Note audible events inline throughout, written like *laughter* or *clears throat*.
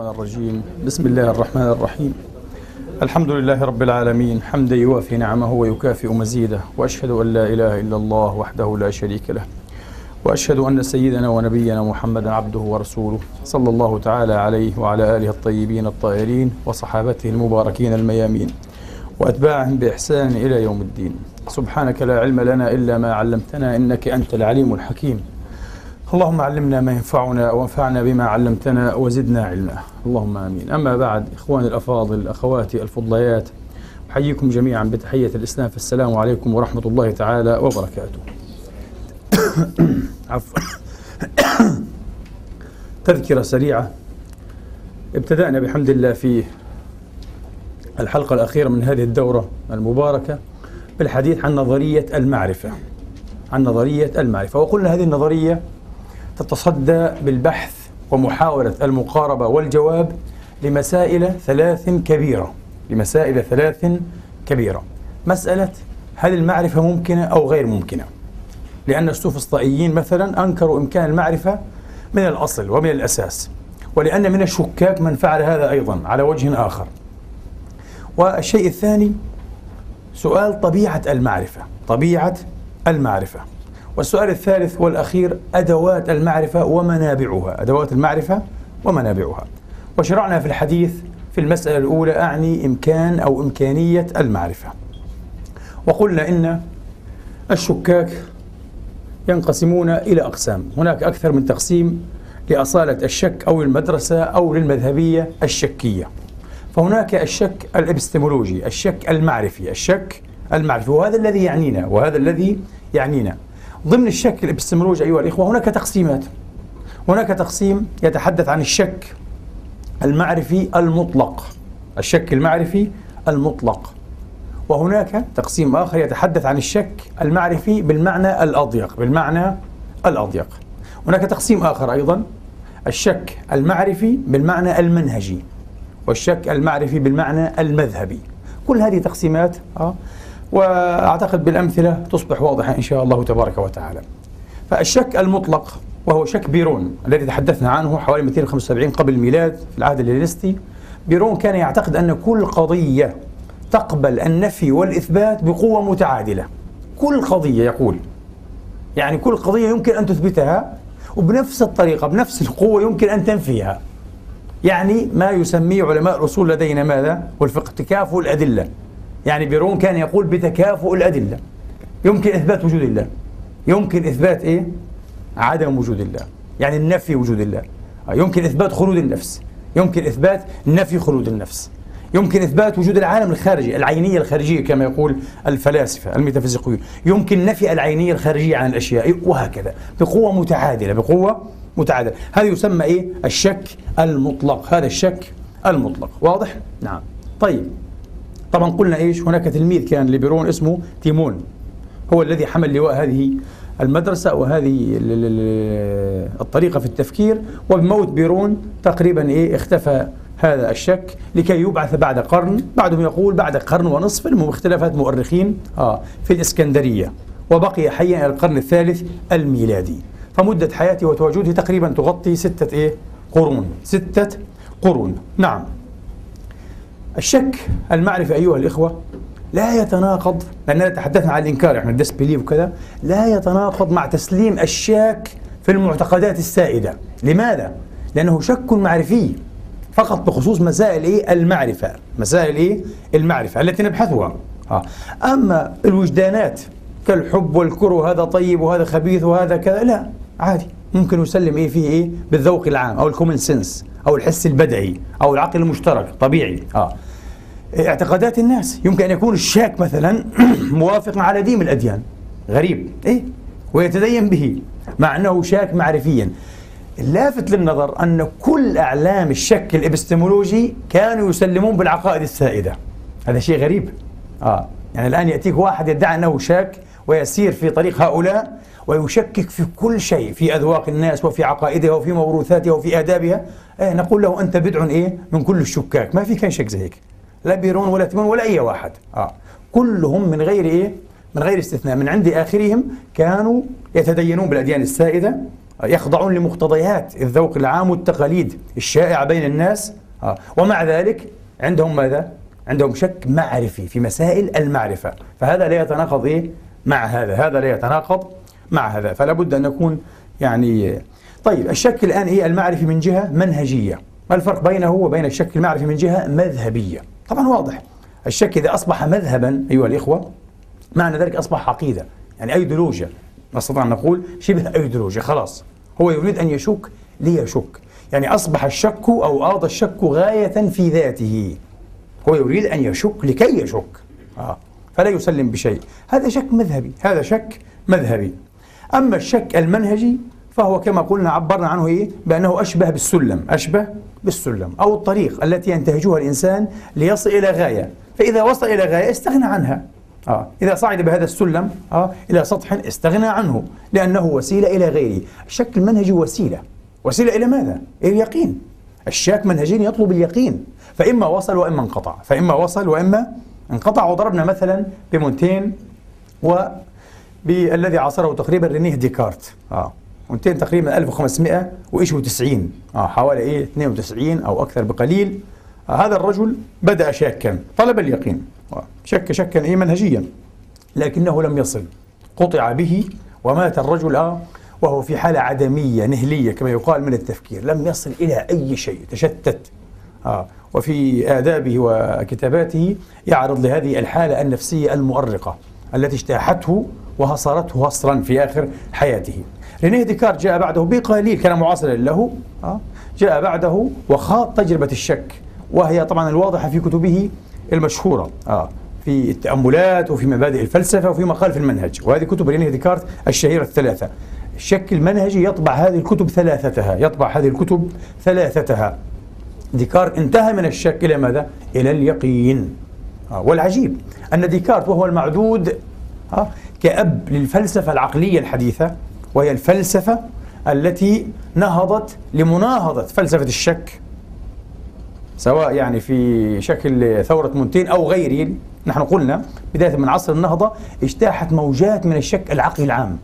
الشيطان الرجيم. بسم الله الرحمن الرحيم. الحمد لله رب العالمين. حمدا يوافي نعمه ويكافئ مزيده. وأشهد أن لا إله إلا الله وحده لا شريك له. وأشهد أن سيدنا ونبينا محمدا عبده ورسوله صلى الله تعالى عليه وعلى آله الطيبين الطاهرين وصحابته المباركين الميامين. وأتباعهم بإحسان إلى يوم الدين. سبحانك لا علم لنا إلا ما علمتنا إنك أنت العليم الحكيم. اللهم علمنا ما ينفعنا وانفعنا بما علمتنا وزدنا علما. اللهم آمين. أما بعد إخواني الأفاضل أخواتي الفضليات أحييكم جميعا بتحية الاسلام فالسلام عليكم ورحمة الله تعالى وبركاته. *coughs* عفوا. *coughs* تذكرة سريعة. ابتدأنا بحمد الله في الحلقة الأخيرة من هذه الدورة المباركة بالحديث عن نظرية المعرفة. عن نظرية المعرفة. وقلنا هذه النظرية تتصدى بالبحث ومحاولة المقاربة والجواب لمسائل ثلاث كبيرة. لمسائل ثلاث كبيرة. مسألة هل المعرفة ممكنة أو غير ممكنة؟ لأن السوفسطائيين مثلا أنكروا إمكان المعرفة من الأصل ومن الأساس ولأن من الشكاك من فعل هذا أيضا على وجه آخر. والشيء الثاني سؤال طبيعة المعرفة. طبيعة المعرفة. والسؤال الثالث والأخير أدوات المعرفة ومنابعها. أدوات المعرفة ومنابعها. وشرعنا في الحديث في المسألة الأولى أعني إمكان أو إمكانية المعرفة. وقلنا إن الشكاك ينقسمون إلى أقسام. هناك أكثر من تقسيم لأصالة الشك أو المدرسة أو للمذهبية الشكية. فهناك الشك الابستمولوجي الشك المعرفي الشك المعرفي. وهذا الذي يعنينا وهذا الذي يعنينا. ضمن الشك الإبستمولوجي أيها الإخوة هناك تقسيمات. هناك تقسيم يتحدث عن الشك المعرفي المطلق. الشك المعرفي المطلق. وهناك تقسيم آخر يتحدث عن الشك المعرفي بالمعنى الأضيق بالمعنى الأضيق. هناك تقسيم آخر أيضا الشك المعرفي بالمعنى المنهجي والشك المعرفي بالمعنى المذهبي. كل هذه تقسيمات وأعتقد بالأمثلة تصبح واضحة إن شاء الله تبارك وتعالى. فالشك المطلق وهو شك بيرون الذي تحدثنا عنه حوالي 275 قبل الميلاد في العهد الهيلينستي بيرون كان يعتقد أن كل قضية تقبل النفي والإثبات بقوة متعادلة. كل قضية يقول يعني كل قضية يمكن أن تثبتها وبنفس الطريقة بنفس القوة يمكن أن تنفيها. يعني ما يسميه علماء الأصول لدينا ماذا؟ والفقه تكافؤ الأدلة. يعني بيرون كان يقول بتكافؤ الأدلة. يمكن إثبات وجود الله. يمكن إثبات إيه؟ عدم وجود الله. يعني النفي وجود الله. يمكن إثبات خلود النفس. يمكن إثبات نفي خلود النفس. يمكن إثبات وجود العالم الخارجي العينية الخارجية كما يقول الفلاسفة الميتافيزيقيون. يمكن نفي العينية الخارجية عن الأشياء. وهكذا. بقوة متعادلة بقوة متعادلة. هذا يسمى إيه؟ الشك المطلق. هذا الشك المطلق. واضح؟ نعم. طيب. طبعا قلنا إيش؟ هناك تلميذ كان لبيرون اسمه تيمون. هو الذي حمل لواء هذه المدرسة وهذه الطريقة في التفكير. وبموت بيرون تقريبا إيه اختفى هذا الشك لكي يبعث بعد قرن. بعضهم يقول بعد قرن ونصف المهم مؤرخين آه في الإسكندرية. وبقي حيا إلى القرن الثالث الميلادي. فمدة حياته وتواجده تقريبا تغطي ستة إيه؟ قرون. ستة قرون. نعم. الشك المعرفة أيها الإخوة لا يتناقض لأننا تحدثنا عن الإنكار إحنا الديسبليف وكذا لا يتناقض مع تسليم الشاك في المعتقدات السائدة لماذا؟ لأنه شك معرفي فقط بخصوص مسائل إيه؟ المعرفة مسائل إيه؟ المعرفة التي نبحثها آه. أما الوجدانات كالحب والكره هذا طيب وهذا خبيث وهذا كذا لا عادي ممكن يسلم إيه فيه إيه؟ بالذوق العام أو ال common sense أو الحس البدهي أو العقل المشترك طبيعي آه. اعتقادات الناس. يمكن أن يكون الشاك مثلا موافقا على دين الأديان. غريب. إيه؟ ويتدين به مع أنه شاك معرفيا. اللافت للنظر أن كل أعلام الشك الإبستمولوجي كانوا يسلمون بالعقائد السائدة. هذا شيء غريب. آه. يعني الآن يأتيك واحد يدعي أنه شاك ويسير في طريق هؤلاء ويشكك في كل شيء في أذواق الناس وفي عقائدها وفي موروثاتها وفي آدابها. إيه نقول له أنت بدع إيه؟ من كل الشكاك. ما في كان شك زي هيك. لا بيرون ولا تيمون ولا أي واحد. آه. كلهم من غير إيه؟ من غير استثناء. من عند آخرهم كانوا يتدينون بالأديان السائدة يخضعون لمقتضيات الذوق العام والتقاليد الشائعة بين الناس. آه. ومع ذلك عندهم ماذا؟ عندهم شك معرفي في مسائل المعرفة. فهذا لا يتناقض إيه؟ مع هذا. هذا لا يتناقض مع هذا فلا بد أن نكون يعني طيب الشك الآن إيه المعرفي من جهة منهجية. ما الفرق بينه وبين الشك المعرفي من جهة مذهبية؟ طبعا واضح. الشك إذا أصبح مذهبا أيها الإخوة معنى ذلك أصبح عقيدة يعني أيديولوجيا. نستطيع أن نقول شبه أيديولوجيا خلاص. هو يريد أن يشك ليشك. يعني أصبح الشك أو آض الشك غاية في ذاته. هو يريد أن يشك لكي يشك. آه. فلا يسلم بشيء. هذا شك مذهبي. هذا شك مذهبي. أما الشك المنهجي فهو كما قلنا عبرنا عنه إيه؟ بأنه أشبه بالسلم. أشبه بالسلم. أو الطريق التي ينتهجها الإنسان ليصل إلى غاية. فإذا وصل إلى غاية استغنى عنها. آه. إذا صعد بهذا السلم آه. إلى سطح استغنى عنه لأنه وسيلة إلى غيره. الشك المنهجي وسيلة. وسيلة إلى ماذا؟ إلى اليقين. الشاك منهجيا يطلب اليقين. فإما وصل وإما انقطع. فإما وصل وإما انقطع. وضربنا مثلا بمونتين وبالذي عاصره تقريبا رينيه ديكارت. آه. مونتين تقريبا 1590 آه حوالي إيه 92 أو أكثر بقليل. آه هذا الرجل بدأ شاكا طلب اليقين. آه. شك شكا إيه منهجيا لكنه لم يصل. قطع به ومات الرجل آه وهو في حالة عدمية نهلية كما يقال من التفكير. لم يصل إلى أي شيء تشتت. آه وفي آدابه وكتاباته يعرض لهذه الحالة النفسية المؤرقة التي اجتاحته وهصرته هصرا في آخر حياته. رينيه ديكارت جاء بعده بقليل كان معاصرا له آه جاء بعده وخاض تجربة الشك وهي طبعا الواضحة في كتبه المشهورة آه في التأملات وفي مبادئ الفلسفة وفي مقال في المنهج. وهذه كتب رينيه ديكارت الشهيرة الثلاثة. الشك المنهجي يطبع هذه الكتب ثلاثتها يطبع هذه الكتب ثلاثتها. ديكارت انتهى من الشك إلى ماذا؟ إلى اليقين. آه، والعجيب أن ديكارت وهو المعدود كأب للفلسفة العقلية الحديثة وهي الفلسفة التي نهضت لمناهضة فلسفة الشك سواء يعني في شكل ثورة مونتين أو غيره. نحن قلنا بداية من عصر النهضة اجتاحت موجات من الشك العقلي العام.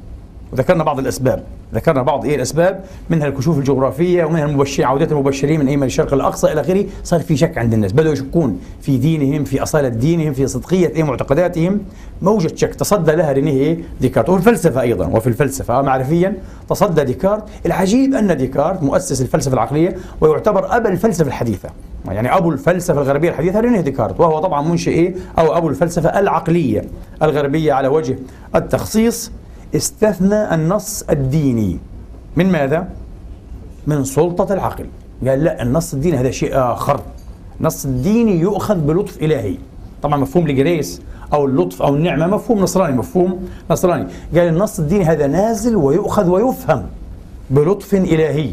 وذكرنا بعض الأسباب. ذكرنا بعض إيه الأسباب منها الكشوف الجغرافية ومنها المبشر عوده المبشرين من ايمن الشرق الأقصى إلى آخره صار في شك عند الناس. بداوا يشكون في دينهم في أصالة دينهم في صدقيه إيه معتقداتهم. موجة شك تصدى لها رينيه؟ ديكارت. وفي الفلسفة أيضا وفي الفلسفة معرفيا تصدى ديكارت. العجيب أن ديكارت مؤسس الفلسفة العقلية ويعتبر أبا الفلسفة الحديثة. يعني أبو الفلسفة الغربية الحديثة رينيه ديكارت وهو طبعا منشئ إيه؟ أو أبو الفلسفة العقلية الغربية على وجه التخصيص. استثنى النص الديني. من ماذا؟ من سلطة العقل. قال لا النص الديني هذا شيء آخر. النص الديني يؤخذ بلطف إلهي. طبعا مفهوم الجريس أو اللطف أو النعمة مفهوم نصراني مفهوم نصراني. قال النص الديني هذا نازل ويؤخذ ويفهم بلطف إلهي.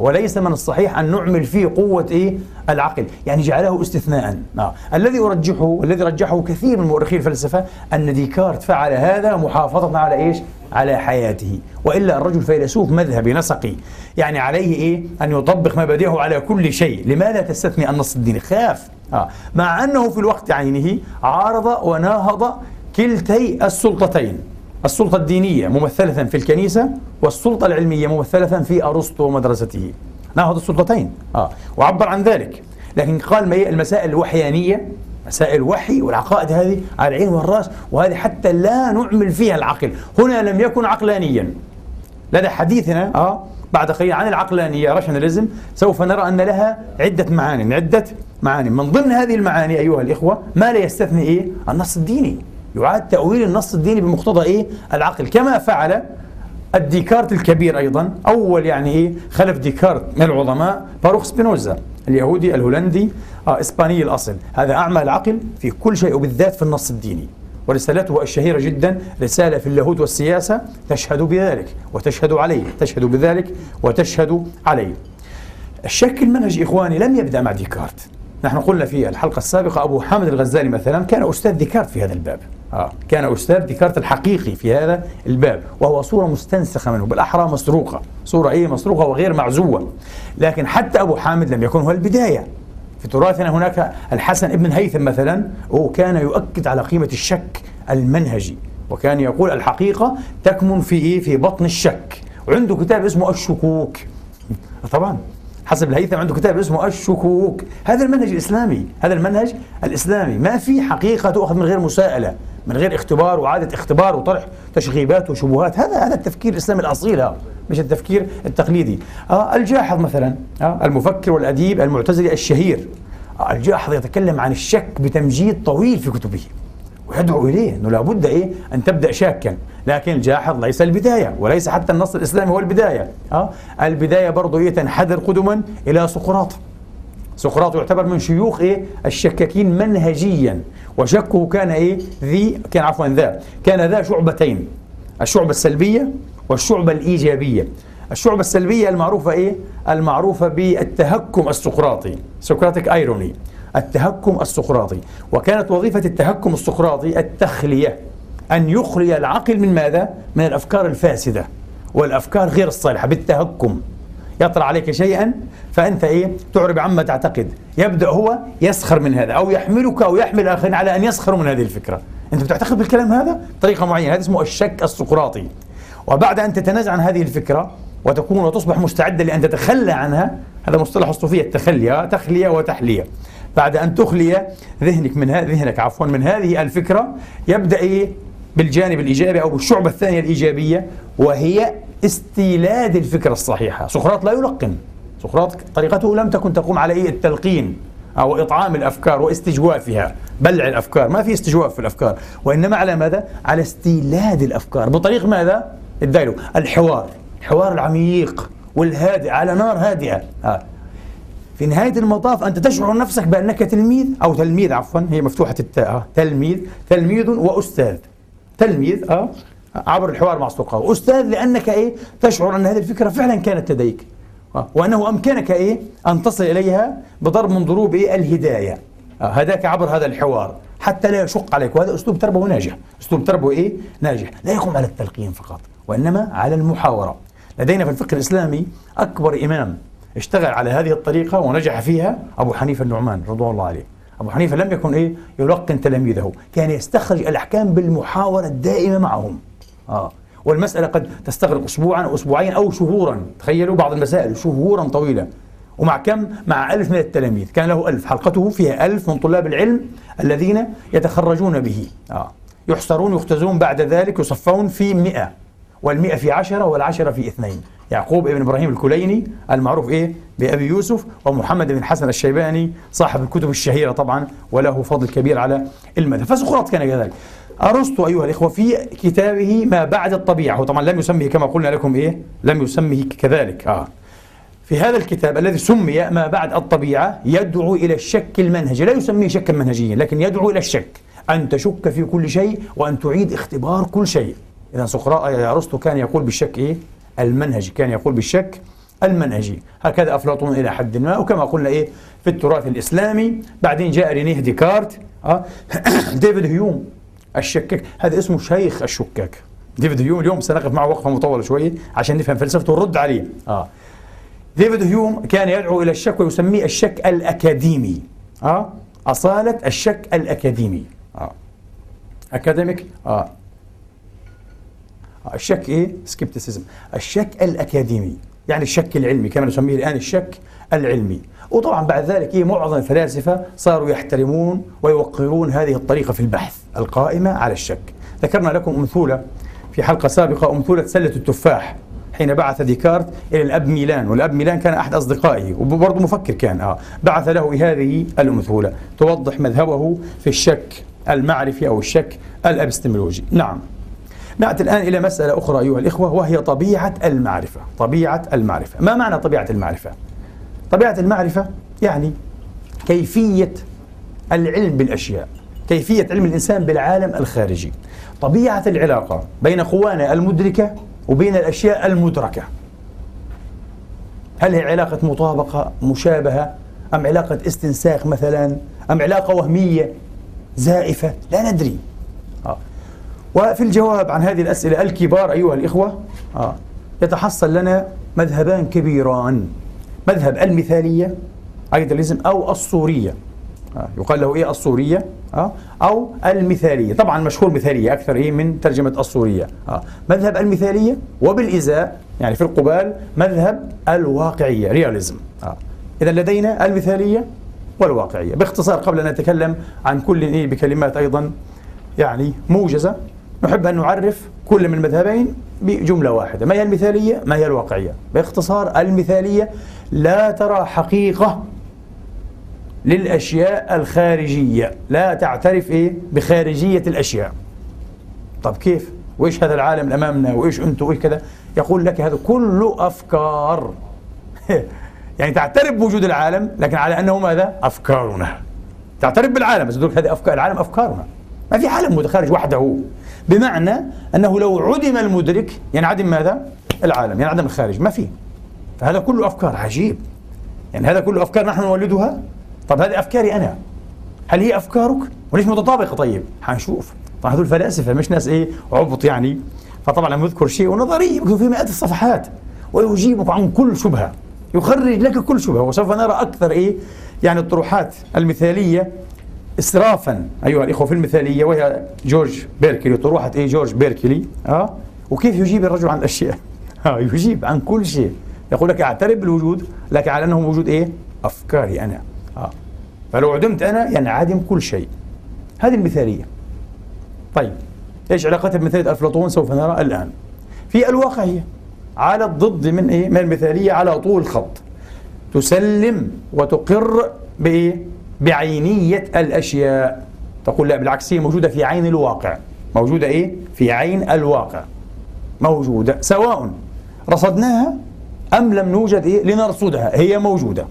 وليس من الصحيح أن نعمل فيه قوة إيه؟ العقل. يعني جعله استثناء. آه. الذي أرجحه الذي رجحه كثير من مؤرخي الفلسفة أن ديكارت فعل هذا محافظة على إيش؟ على حياته. وإلا الرجل فيلسوف مذهبي نسقي. يعني عليه إيه؟ أن يطبق مبادئه على كل شيء. لماذا تستثني النص الديني؟ خاف. آه. مع أنه في الوقت عينه عارض وناهض كلتي السلطتين. السلطة الدينية ممثلة في الكنيسة والسلطة العلمية ممثلة في أرسطو ومدرسته. ناهض السلطتين. آه. وعبر عن ذلك. لكن قال ما هي المسائل الوحيانية؟ مسائل الوحي والعقائد هذه على العين والرأس وهذه حتى لا نعمل فيها العقل. هنا لم يكن عقلانيا. لدى حديثنا آه بعد قليل عن العقلانية راشناليزم سوف نرى أن لها عدة معاني. عدة معاني. من ضمن هذه المعاني أيها الإخوة ما لا يستثني إيه؟ النص الديني. يعاد تأويل النص الديني بمقتضى إيه؟ العقل. كما فعل ديكارت الكبير أيضا أول يعني إيه؟ خلف ديكارت من العظماء باروخ سبينوزا اليهودي الهولندي آه إسباني الأصل. هذا أعمل العقل في كل شيء وبالذات في النص الديني. ورسالته الشهيرة جدا رسالة في اللاهوت والسياسة تشهد بذلك وتشهد عليه تشهد بذلك وتشهد عليه. الشك المنهجي إخواني لم يبدأ مع ديكارت. نحن قلنا في الحلقة السابقة أبو حامد الغزالي مثلا كان أستاذ ديكارت في هذا الباب. آه. كان أستاذ ديكارت الحقيقي في هذا الباب وهو صورة مستنسخة منه بالأحرى مسروقة. صورة إيه؟ مسروقة وغير معزوة. لكن حتى أبو حامد لم يكن هو البداية. في تراثنا هناك الحسن ابن هيثم مثلا هو كان يؤكد على قيمة الشك المنهجي وكان يقول الحقيقة تكمن في إيه في بطن الشك. وعنده كتاب اسمه الشكوك. طبعا حسب الهيثم عنده كتاب اسمه الشكوك. هذا المنهج الإسلامي هذا المنهج الإسلامي. ما في حقيقة تؤخذ من غير مساءلة. من غير اختبار وعادة اختبار وطرح تشغيبات وشبهات. هذا هذا التفكير الإسلامي الأصيل مش التفكير التقليدي. آه الجاحظ مثلا آه المفكر والأديب المعتزلي الشهير آه الجاحظ يتكلم عن الشك بتمجيد طويل في كتبه ويدعو إليه إنه لابد إيه؟ أن تبدأ شاكا. لكن الجاحظ ليس البداية وليس حتى النص الإسلامي هو البداية. آه البداية برضه إيه؟ تنحدر قدما إلى سقراط. سقراط يعتبر من شيوخ إيه؟ الشكاكين منهجيا. وشكه كان إيه؟ ذي كان عفوا ذا. كان ذا شعبتين. الشعبة السلبية والشعبة الإيجابية. الشعبة السلبية المعروفة إيه؟ المعروفة بالتهكم السقراطي. Socratic irony التهكم السقراطي. وكانت وظيفة التهكم السقراطي التخلية. أن يخلي العقل من ماذا؟ من الأفكار الفاسدة والأفكار غير الصالحة بالتهكم. يطرح عليك شيئا فأنت إيه؟ تعرب عما تعتقد. يبدأ هو يسخر من هذا أو يحملك أو يحمل الآخرين على أن يسخروا من هذه الفكرة. أنت بتعتقد بالكلام هذا؟ بطريقة معينة هذا اسمه الشك السقراطي. وبعد أن تتنازع عن هذه الفكرة وتكون وتصبح مستعدا لأن تتخلى عنها هذا مصطلح الصوفية التخلية تخلية وتحلية. بعد أن تخلي ذهنك من ذهنك عفوا من هذه الفكرة يبدأ إيه؟ بالجانب الإيجابي أو بالشعبة الثانية الإيجابية وهي استيلاد الفكرة الصحيحة. سقراط لا يلقن. سقراط طريقته لم تكن تقوم على إيه التلقين أو إطعام الأفكار واستجوافها. بلع الأفكار. ما في استجواف في الأفكار. وإنما على ماذا؟ على استيلاد الأفكار. بطريق ماذا؟ الدايلو الحوار. الحوار العميق والهادئ على نار هادئة. آه. في نهاية المطاف أنت تشعر نفسك بأنك تلميذ أو تلميذ عفوا هي مفتوحة التاء. آه. تلميذ. تلميذ وأستاذ. تلميذ أه. عبر الحوار مع أصدقائه. أستاذ لأنك إيه؟ تشعر أن هذه الفكرة فعلا كانت لديك. أه؟ وأنه أمكنك إيه؟ أن تصل إليها بضرب من ضروب إيه؟ الهداية. أه هداك عبر هذا الحوار. حتى لا يشق عليك. وهذا أسلوب تربوي ناجح. أسلوب تربوي إيه؟ ناجح. لا يقوم على التلقين فقط وإنما على المحاورة. لدينا في الفقه الإسلامي أكبر إمام اشتغل على هذه الطريقة ونجح فيها أبو حنيفة النعمان رضوان الله عليه. أبو حنيفة لم يكن إيه؟ يلقن تلاميذه. كان يستخرج الأحكام بالمحاورة الدائمة معهم. آه. والمسألة قد تستغرق أسبوعا أو أسبوعين أو شهورا. تخيلوا بعض المسائل شهورا طويلة. ومع كم؟ مع ألف من التلاميذ. كان له ألف. حلقته فيها ألف من طلاب العلم الذين يتخرجون به. آه. يحصرون يختزون بعد ذلك يصفون في مئة. والمئة في عشرة والعشرة في اثنين. يعقوب ابن إبراهيم الكليني المعروف إيه؟ بأبي يوسف ومحمد بن حسن الشيباني صاحب الكتب الشهيرة طبعا وله فضل كبير على المذهب فسقراط كان كذلك. أرسطو أيها الإخوة في كتابه ما بعد الطبيعة. هو طبعا لم يسميه كما قلنا لكم إيه؟ لم يسميه كذلك. آه. في هذا الكتاب الذي سمي ما بعد الطبيعة يدعو إلى الشك المنهجي. لا يسميه شكا منهجيا لكن يدعو إلى الشك. أن تشك في كل شيء وأن تعيد اختبار كل شيء. إذا سقراط أرسطو كان يقول بالشك إيه؟ المنهجي. كان يقول بالشك المنهجي. هكذا أفلاطون إلى حد ما. وكما قلنا إيه؟ في التراث الإسلامي. بعدين جاء رينيه ديكارت. أه. *coughs* ديفيد هيوم. الشكاك هذا اسمه شيخ الشكاك ديفيد هيوم اليوم سنقف معه وقفة مطولة شوية عشان نفهم فلسفته ونرد عليه آه. ديفيد هيوم كان يدعو إلى الشك ويسميه الشك الأكاديمي آه. أصالة الشك الأكاديمي آه. academic آه. الشك إيه؟ skepticism الشك الأكاديمي يعني الشك العلمي كما نسميه الآن الشك العلمي. وطبعا بعد ذلك إيه معظم الفلاسفة صاروا يحترمون ويوقرون هذه الطريقة في البحث القائمة على الشك. ذكرنا لكم امثوله في حلقة سابقة امثوله سلة التفاح حين بعث ديكارت إلى الأب ميلان والأب ميلان كان أحد أصدقائه وبرضه مفكر كان آه بعث له هذه الامثوله توضح مذهبه في الشك المعرفي أو الشك الأبستمولوجي. نعم. نأتي الآن إلى مسألة أخرى أيها الإخوة وهي طبيعة المعرفة. طبيعة المعرفة. ما معنى طبيعة المعرفة؟ طبيعة المعرفة يعني كيفية العلم بالأشياء كيفية علم الإنسان بالعالم الخارجي. طبيعة العلاقة بين قوانا المدركة وبين الأشياء المدركة. هل هي علاقة مطابقة مشابهة أم علاقة استنساخ مثلا أم علاقة وهمية زائفة؟ لا ندري. وفي الجواب عن هذه الأسئلة الكبار أيها الإخوة آه يتحصل لنا مذهبان كبيران مذهب المثالية أيداليزم أو الصورية آه يقال له إيه الصورية أه؟ أو المثالية طبعا مشهور مثالية أكثر إيه من ترجمة الصورية؟ مذهب المثالية وبالإزاء يعني في القبال مذهب الواقعية رياليزم؟ إذا لدينا المثالية والواقعية باختصار قبل أن نتكلم عن كل إيه بكلمات أيضا يعني موجزة نحب أن نعرف كل من المذهبين بجملة واحدة ما هي المثالية؟ ما هي الواقعية؟ باختصار المثالية لا ترى حقيقة للأشياء الخارجية لا تعترف إيه؟ بخارجية الأشياء. طب كيف؟ وإيش هذا العالم أمامنا وإيش أنتم وإيش كذا؟ يقول لك هذا كله أفكار. *laughs* يعني تعترف بوجود العالم لكن على أنه ماذا؟ أفكارنا. تعترف بالعالم بس هذه أفكار العالم أفكارنا. ما في عالم متخارج وحده. بمعنى أنه لو عدم المدرك ينعدم ماذا؟ العالم ينعدم الخارج. ما في فهذا كله أفكار. عجيب. يعني هذا كله أفكار نحن نولدها؟ طب هذه أفكاري أنا. هل هي أفكارك؟ وليش متطابقة؟ طيب حنشوف. طبعا هذول فلاسفة مش ناس إيه عبط يعني. فطبعا لما يذكر شيء ونظري يكتب فيه مئات الصفحات. ويجيبك عن كل شبهة. يخرج لك كل شبهة. وسوف نرى أكثر إيه يعني الطروحات المثالية إسرافا. أيها الإخوة في المثالية وهي جورج بيركلي طروحة إيه جورج بيركلي أه. وكيف يجيب الرجل عن الأشياء *laughs* أه يجيب عن كل شيء. يقول لك أعترف بالوجود لكن على أنه موجود إيه؟ أفكاري أنا. آه. فلو عدمت أنا ينعدم كل شيء. هذه المثالية. طيب إيش علاقتها بمثالية أفلاطون سوف نرى الآن؟ في الواقعية على الضد من إيه؟ من المثالية على طول الخط تسلم وتقر بإيه؟ بعينية الأشياء. تقول لا بالعكس هي موجودة في عين الواقع. موجودة إيه؟ في عين الواقع. موجودة سواء رصدناها أم لم نوجد إيه؟ لنرصدها. هي موجودة.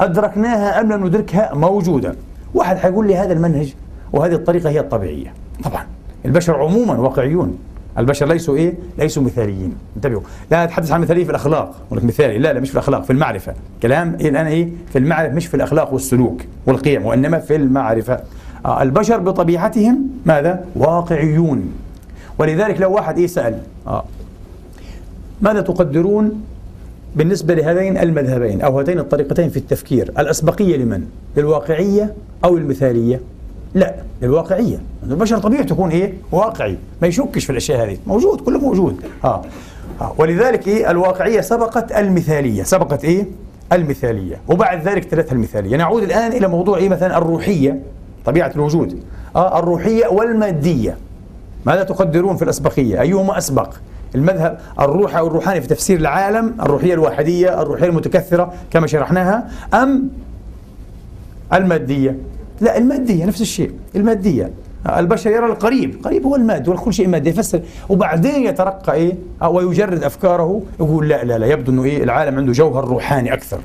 أدركناها أم لم ندركها؟ موجودة. واحد حيقول لي هذا المنهج وهذه الطريقة هي الطبيعية. طبعا البشر عموما واقعيون. البشر ليسوا إيه؟ ليسوا مثاليين، انتبهوا، لا نتحدث عن مثاليه في الأخلاق، لك مثالي، لا لا مش في الأخلاق، في المعرفة، كلام إيه الآن إيه؟ في المعرفة مش في الأخلاق والسلوك والقيم، وإنما في المعرفة. آه البشر بطبيعتهم ماذا؟ واقعيون. ولذلك لو واحد إيه سأل آه ماذا تقدرون بالنسبة لهذين المذهبين أو هاتين الطريقتين في التفكير الأسبقية لمن؟ للواقعية أو المثالية؟ لا للواقعية. البشر طبيعي تكون إيه؟ واقعي ما يشكش في الأشياء هذه. موجود كله موجود. آه. آه. ولذلك إيه؟ الواقعية سبقت المثالية. سبقت إيه؟ المثالية. وبعد ذلك تلتها المثالية. نعود الآن إلى موضوع إيه؟ مثلا الروحية طبيعة الوجود. آه. الروحية والمادية. ماذا تقدرون في الأسبقية؟ أيهما أسبق؟ المذهب الروحي أو الروحاني في تفسير العالم الروحية الواحدية الروحية المتكثرة كما شرحناها أم المادية؟ لا المادية نفس الشيء المادية. البشر يرى القريب قريب هو المادي وكل شيء مادي. يفسر وبعدين يترقى إيه؟ ويجرد أفكاره يقول لا لا لا يبدو إنه إيه؟ العالم عنده جوهر روحاني أكثر.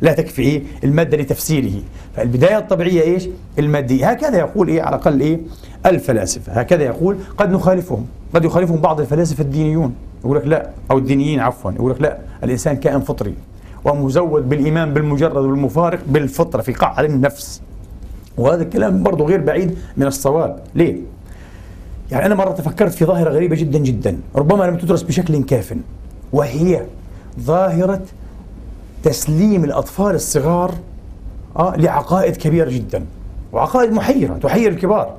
لا تكفي إيه؟ المادة لتفسيره. فالبداية الطبيعية إيش؟ المادية. هكذا يقول إيه؟ على الأقل إيه؟ الفلاسفة. هكذا يقول قد نخالفهم. قد يخالفهم بعض الفلاسفة الدينيون. يقول لك لا أو الدينيين عفوا. يقول لك لا الإنسان كائن فطري ومزود بالإيمان بالمجرد والمفارق بالفطرة في قعر النفس. وهذا الكلام برضه غير بعيد من الصواب. ليه؟ يعني أنا مرة تفكرت في ظاهرة غريبة جدا جدا ربما لم تدرس بشكل كاف وهي ظاهرة تسليم الأطفال الصغار آه لعقائد كبيرة جدا وعقائد محيرة تحير الكبار.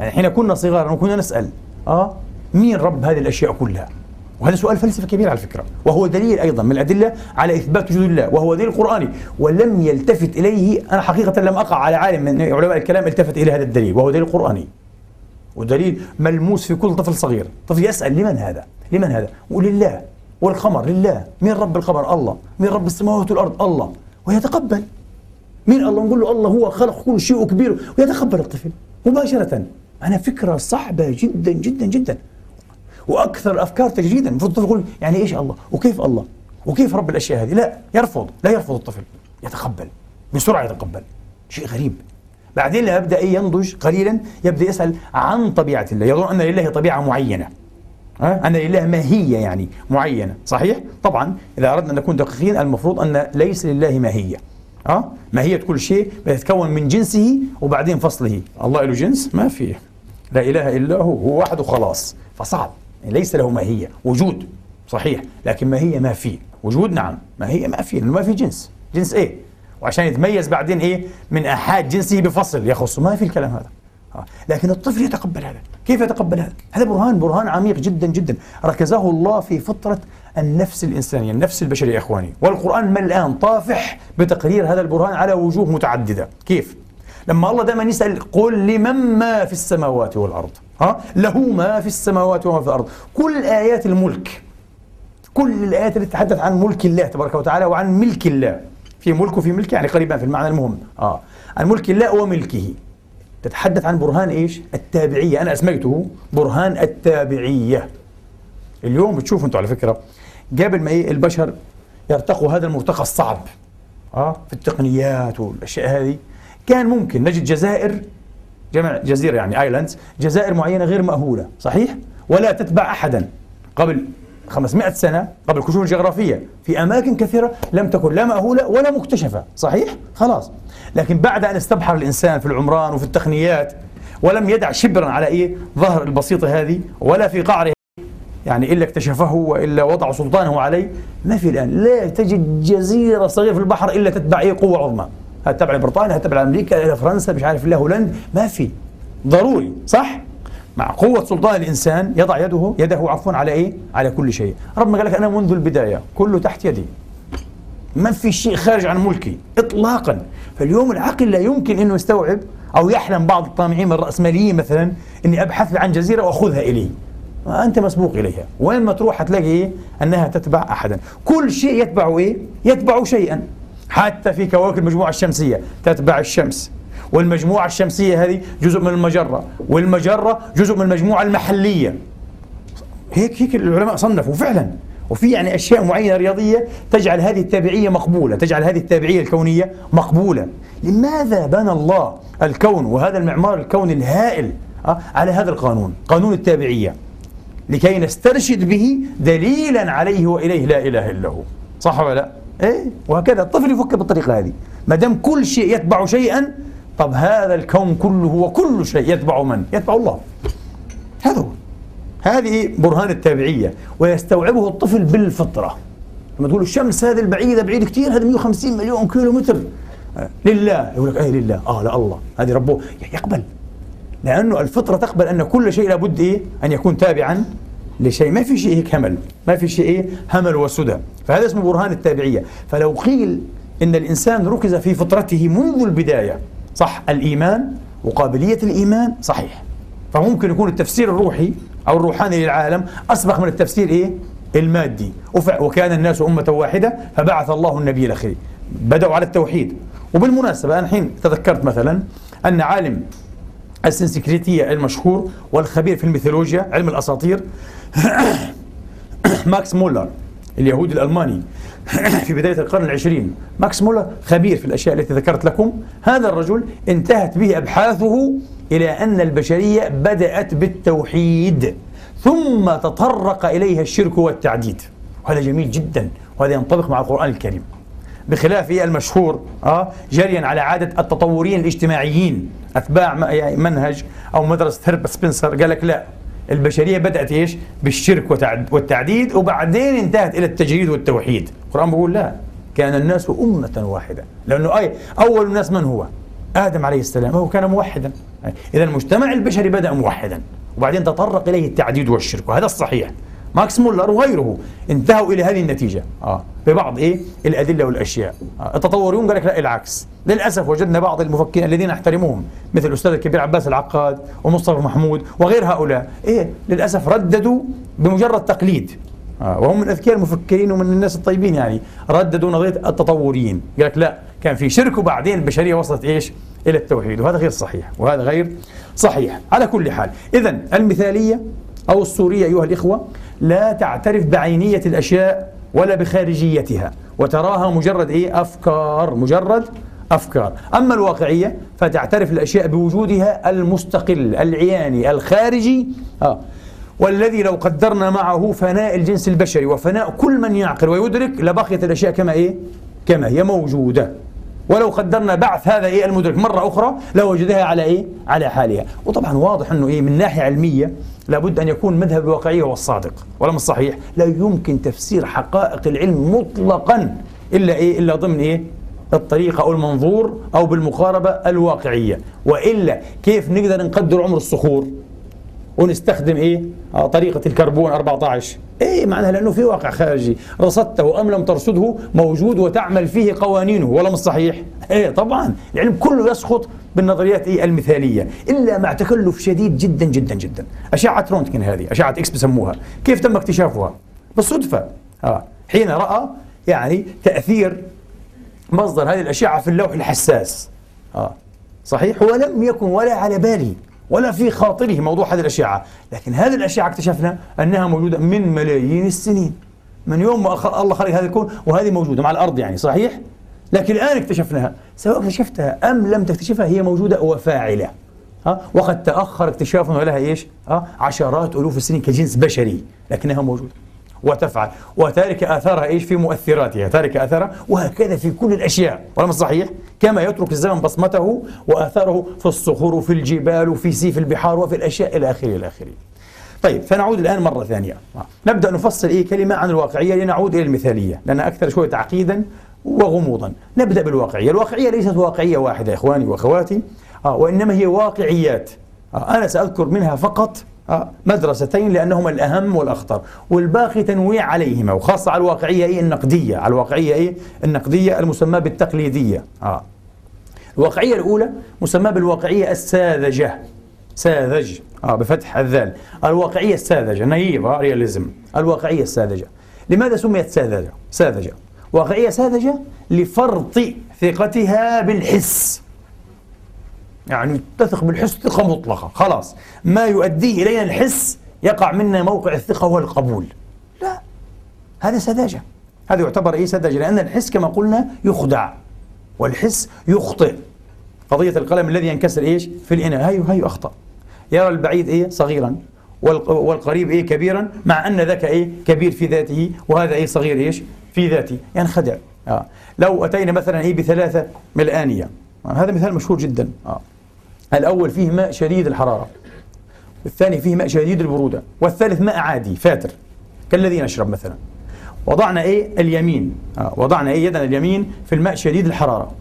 يعني حين كنا صغارا وكنا نسأل آه مين رب هذه الأشياء كلها؟ وهذا سؤال فلسفي كبير على فكرة. وهو دليل أيضا من الأدلة على إثبات وجود الله وهو دليل قرآني. ولم يلتفت إليه أنا حقيقة لم أقع على عالم من علماء الكلام التفت إلى هذا الدليل وهو دليل قرآني. ودليل ملموس في كل طفل صغير. طفل يسأل لمن هذا؟ لمن هذا؟ ولله والقمر لله. مين رب القمر؟ الله. مين رب السماوات والأرض؟ الله. ويتقبل. مين الله؟ نقول له الله هو خلق كل شيء كبير ويتقبل الطفل مباشرة. أنا فكرة صعبة جدا جدا جدا. وأكثر الأفكار تجريدا المفروض الطفل يقول يعني إيش الله؟ وكيف الله؟ وكيف رب الأشياء هذه؟ لا يرفض. لا يرفض الطفل. يتقبل. بسرعة يتقبل. شيء غريب. بعدين يبدأ ينضج قليلا يبدأ يسأل عن طبيعة الله. يظن أن لله طبيعة معينة. أه؟ أن لله ماهية يعني معينة. صحيح؟ طبعا إذا أردنا أن نكون دقيقين المفروض أن ليس لله ماهية. أه؟ ماهية كل شيء بتتكون من جنسه وبعدين فصله. الله له جنس؟ ما فيه. لا إله إلا هو. هو وحده خلاص فصعب. ليس له ماهية وجود صحيح لكن ماهية ما في. وجود نعم ماهية ما في لأنه ما في جنس. جنس إيه؟ وعشان يتميز بعدين إيه؟ من أحاد جنسه بفصل يخص ما في الكلام هذا. لكن الطفل يتقبل هذا. كيف يتقبل هذا؟ هذا برهان برهان عميق جدا جدا. ركزه الله في فطرة النفس الإنسانية النفس البشرية يا إخواني. والقرآن ملآن طافح بتقرير هذا البرهان على وجوه متعددة. كيف؟ لما الله دائما يسأل قل لمن ما في السماوات والأرض؟ ها؟ له ما في السماوات وما في الأرض. كل آيات الملك كل الآيات التي تتحدث عن ملك الله تبارك وتعالى وعن ملك الله. في ملك وفي ملك يعني قريبا في المعنى المهم. آه. عن ملك الله وملكه. تتحدث عن برهان إيش؟ التابعية. أنا أسميته برهان التابعية. اليوم بتشوفوا أنتم على فكرة قبل ما إيه البشر يرتقوا هذا المرتقى الصعب آه في التقنيات والأشياء هذه كان ممكن نجد جزائر جمع جزيرة يعني ايلاندز جزائر معينة غير مأهولة صحيح؟ ولا تتبع احدا. قبل 500 سنة قبل الكشوف الجغرافية في أماكن كثيرة لم تكن لا مأهولة ولا مكتشفة صحيح؟ خلاص. لكن بعد أن استبحر الإنسان في العمران وفي التقنيات ولم يدع شبرا على إيه؟ ظهر البسيطة هذه ولا في قعره يعني إلا اكتشفه وإلا وضع سلطانه عليه ما في الآن. لا تجد جزيرة صغيرة في البحر إلا تتبع أي قوة عظمى. تبع لبريطانيا تبع لأمريكا إلى فرنسا مش عارف الله هولندا. ما في. ضروري صح؟ مع قوة سلطان الإنسان يضع يده يده عفوا على إيه؟ على كل شيء. ربنا قال لك أنا منذ البداية كله تحت يدي. ما في شيء خارج عن ملكي إطلاقا. فاليوم العقل لا يمكن أنه يستوعب أو يحلم بعض الطامعين من الرأسماليين مثلا أني أبحث عن جزيرة وأخذها إلي. أنت مسبوق إليها. وين ما تروح هتلاقي إيه؟ أنها تتبع أحدا. كل شيء يتبع إيه؟ يتبع شيئا. حتى في كواكب المجموعة الشمسية تتبع الشمس. والمجموعة الشمسية هذه جزء من المجرة والمجرة جزء من المجموعة المحلية. هيك هيك العلماء صنفوا فعلا. وفي يعني أشياء معينة رياضية تجعل هذه التابعية مقبولة، تجعل هذه التابعية الكونية مقبولة. لماذا بنى الله الكون وهذا المعمار الكوني الهائل آه، على هذا القانون، قانون التابعية؟ لكي نسترشد به دليلا عليه وإليه لا إله إلا هو. صح ولا لا؟ إيه؟ وهكذا. الطفل يفكر بالطريقة هذه. ما دام كل شيء يتبع شيئا طب هذا الكون كله وكل شيء يتبع من؟ يتبع الله. هذا هو. هذه برهان التابعية. ويستوعبه الطفل بالفطرة. لما تقول الشمس هذه البعيدة بعيد كثير هذا 150 مليون كيلو متر لله. يقول لك إيه لله؟ آه لا الله. هذه ربه. يقبل. لأنه الفطرة تقبل أن كل شيء لابد إيه؟ أن يكون تابعا لشيء. ما في شيء هيك همل. ما في شيء إيه؟ همل وسدى. فهذا اسمه برهان التابعية. فلو قيل إن الإنسان ركز في فطرته منذ البداية صح الإيمان وقابلية الإيمان صحيح. فممكن يكون التفسير الروحي أو الروحاني للعالم أسبق من التفسير إيه؟ المادي. وكان الناس أمة واحدة فبعث الله النبي الأخير. بدأوا على التوحيد. وبالمناسبة أنا الحين تذكرت مثلا أن عالم السنسكريتية المشهور والخبير في الميثولوجيا علم الأساطير. *coughs* ماكس مولر اليهودي الألماني *coughs* في بداية القرن العشرين. ماكس مولر خبير في الأشياء التي ذكرت لكم. هذا الرجل انتهت به أبحاثه إلى أن البشرية بدأت بالتوحيد ثم تطرق إليها الشرك والتعديد. وهذا جميل جدا وهذا ينطبق مع القرآن الكريم. بخلاف المشهور آه جريا على عادة التطوريين الاجتماعيين أتباع يعني منهج أو مدرسة هربرت سبنسر قال لك لا البشرية بدأت إيش؟ بالشرك والتعديد وبعدين انتهت إلى التجريد والتوحيد، القرآن بيقول لا كان الناس أمة واحدة، لأنه اي أول الناس من هو؟ آدم عليه السلام هو كان موحدا، اذا المجتمع البشري بدأ موحدا وبعدين تطرق إليه التعديد والشرك وهذا الصحيح ماكس مولر وغيره. انتهوا إلى هذه النتيجة. آه. ببعض إيه؟ الأدلة والأشياء. آه. التطوريون قال لك لا العكس. للأسف وجدنا بعض المفكرين الذين احترمهم مثل الأستاذ الكبير عباس العقاد ومصطفى محمود وغير هؤلاء إيه؟ للأسف رددوا بمجرد تقليد. آه. وهم من أذكياء المفكرين ومن الناس الطيبين يعني. رددوا نظرية التطوريين. قال لك لا كان في شرك وبعدين البشرية وصلت إيش؟ إلى التوحيد. وهذا غير صحيح. وهذا غير صحيح. على كل حال اذا المثالية أو الصوريه أيها الإخوة لا تعترف بعينية الأشياء ولا بخارجيتها. وتراها مجرد إيه؟ أفكار مجرد أفكار. أما الواقعية فتعترف الأشياء بوجودها المستقل العياني الخارجي. آه. والذي لو قدرنا معه فناء الجنس البشري وفناء كل من يعقل ويدرك لبقيت الأشياء كما إيه؟ كما هي موجودة. ولو قدرنا بعث هذا إيه المدرك مرة أخرى لوجدها على إيه؟ على حالها، وطبعا واضح إنه إيه من ناحية علمية لابد أن يكون مذهب الواقعيه هو الصادق، ولا مش صحيح؟ لا يمكن تفسير حقائق العلم مطلقا إلا إيه؟ إلا ضمن إيه؟ الطريقة أو المنظور أو بالمقاربة الواقعية وإلا كيف نقدر نقدر عمر الصخور ونستخدم إيه؟ آه طريقة الكربون 14 إيه معناها؟ لأنه في واقع خارجي. رصدته أم لم ترصده موجود وتعمل فيه قوانينه ولا مش صحيح؟ إيه طبعا. العلم كله يسقط بالنظريات إيه المثالية إلا مع تكلف شديد جدا جدا جدا. أشعة رونتكن هذه أشعة إكس بسموها. كيف تم اكتشافها؟ بالصدفة. آه. حين رأى يعني تأثير مصدر هذه الأشعة في اللوح الحساس. آه. صحيح؟ ولم يكن ولا على باله ولا في خاطره موضوع هذه الأشعة لكن هذه الأشعة اكتشفنا أنها موجودة من ملايين السنين. من يوم ما الله خلق هذا الكون وهذه موجودة مع الأرض يعني صحيح؟ لكن الآن اكتشفناها. سواء اكتشفتها أم لم تكتشفها هي موجودة وفاعلة. ها؟ وقد تأخر اكتشافها لها إيش؟ ها؟ عشرات ألوف السنين كجنس بشري لكنها موجودة. وتفعل. وتارك آثارها إيش في مؤثراتها. تارك آثارها وهكذا في كل الأشياء. ولم صحيح؟ كما يترك الزمن بصمته وآثاره في الصخور وفي الجبال وفي سيف البحار وفي الأشياء إلى آخره إلى آخره. طيب فنعود الآن مرة ثانية. نبدأ نفصل إيه كلمة عن الواقعية لنعود إلى المثالية لأنها أكثر شوية تعقيدا وغموضا. نبدأ بالواقعية. الواقعية ليست واقعية واحدة يا إخواني وأخواتي آه وإنما هي واقعيات. آه أنا سأذكر منها فقط مدرستين لأنهما الأهم والأخطر. والباقي تنويع عليهما وخاصة على الواقعية إيه؟ النقدية. على الواقعية إيه؟ النقدية المسماة بالتقليدية. آه. الواقعية الأولى مسماة بالواقعية الساذجة. ساذج. آه بفتح الذال. الواقعية الساذجة نايف آه رياليزم. الواقعية الساذجة. لماذا سميت ساذجة؟ ساذجة. واقعية ساذجة لفرط ثقتها بالحس. يعني تثق بالحس ثقة مطلقة. خلاص. ما يؤديه إلينا الحس يقع منا موقع الثقة والقبول لا. هذا سذاجة. هذا يعتبر إيه سذاجة؟ لأن الحس كما قلنا يخدع والحس يخطئ. قضية القلم الذي ينكسر إيش؟ في الإناء. هاي هاي أخطأ. يرى البعيد إيه؟ صغيرا. والقريب إيه؟ كبيرا. مع أن ذاك إيه؟ كبير في ذاته. وهذا إيه؟ صغير إيش؟ في ذاته. ينخدع. آه. لو أتينا مثلا إيه؟ بثلاثة ملآنية. آه. هذا مثال مشهور جدا. آه. الأول فيه ماء شديد الحرارة والثاني فيه ماء شديد البرودة والثالث ماء عادي فاتر كالذي نشرب مثلا. وضعنا إيه؟ اليمين. آه. وضعنا إيه؟ يدنا اليمين في الماء شديد الحرارة.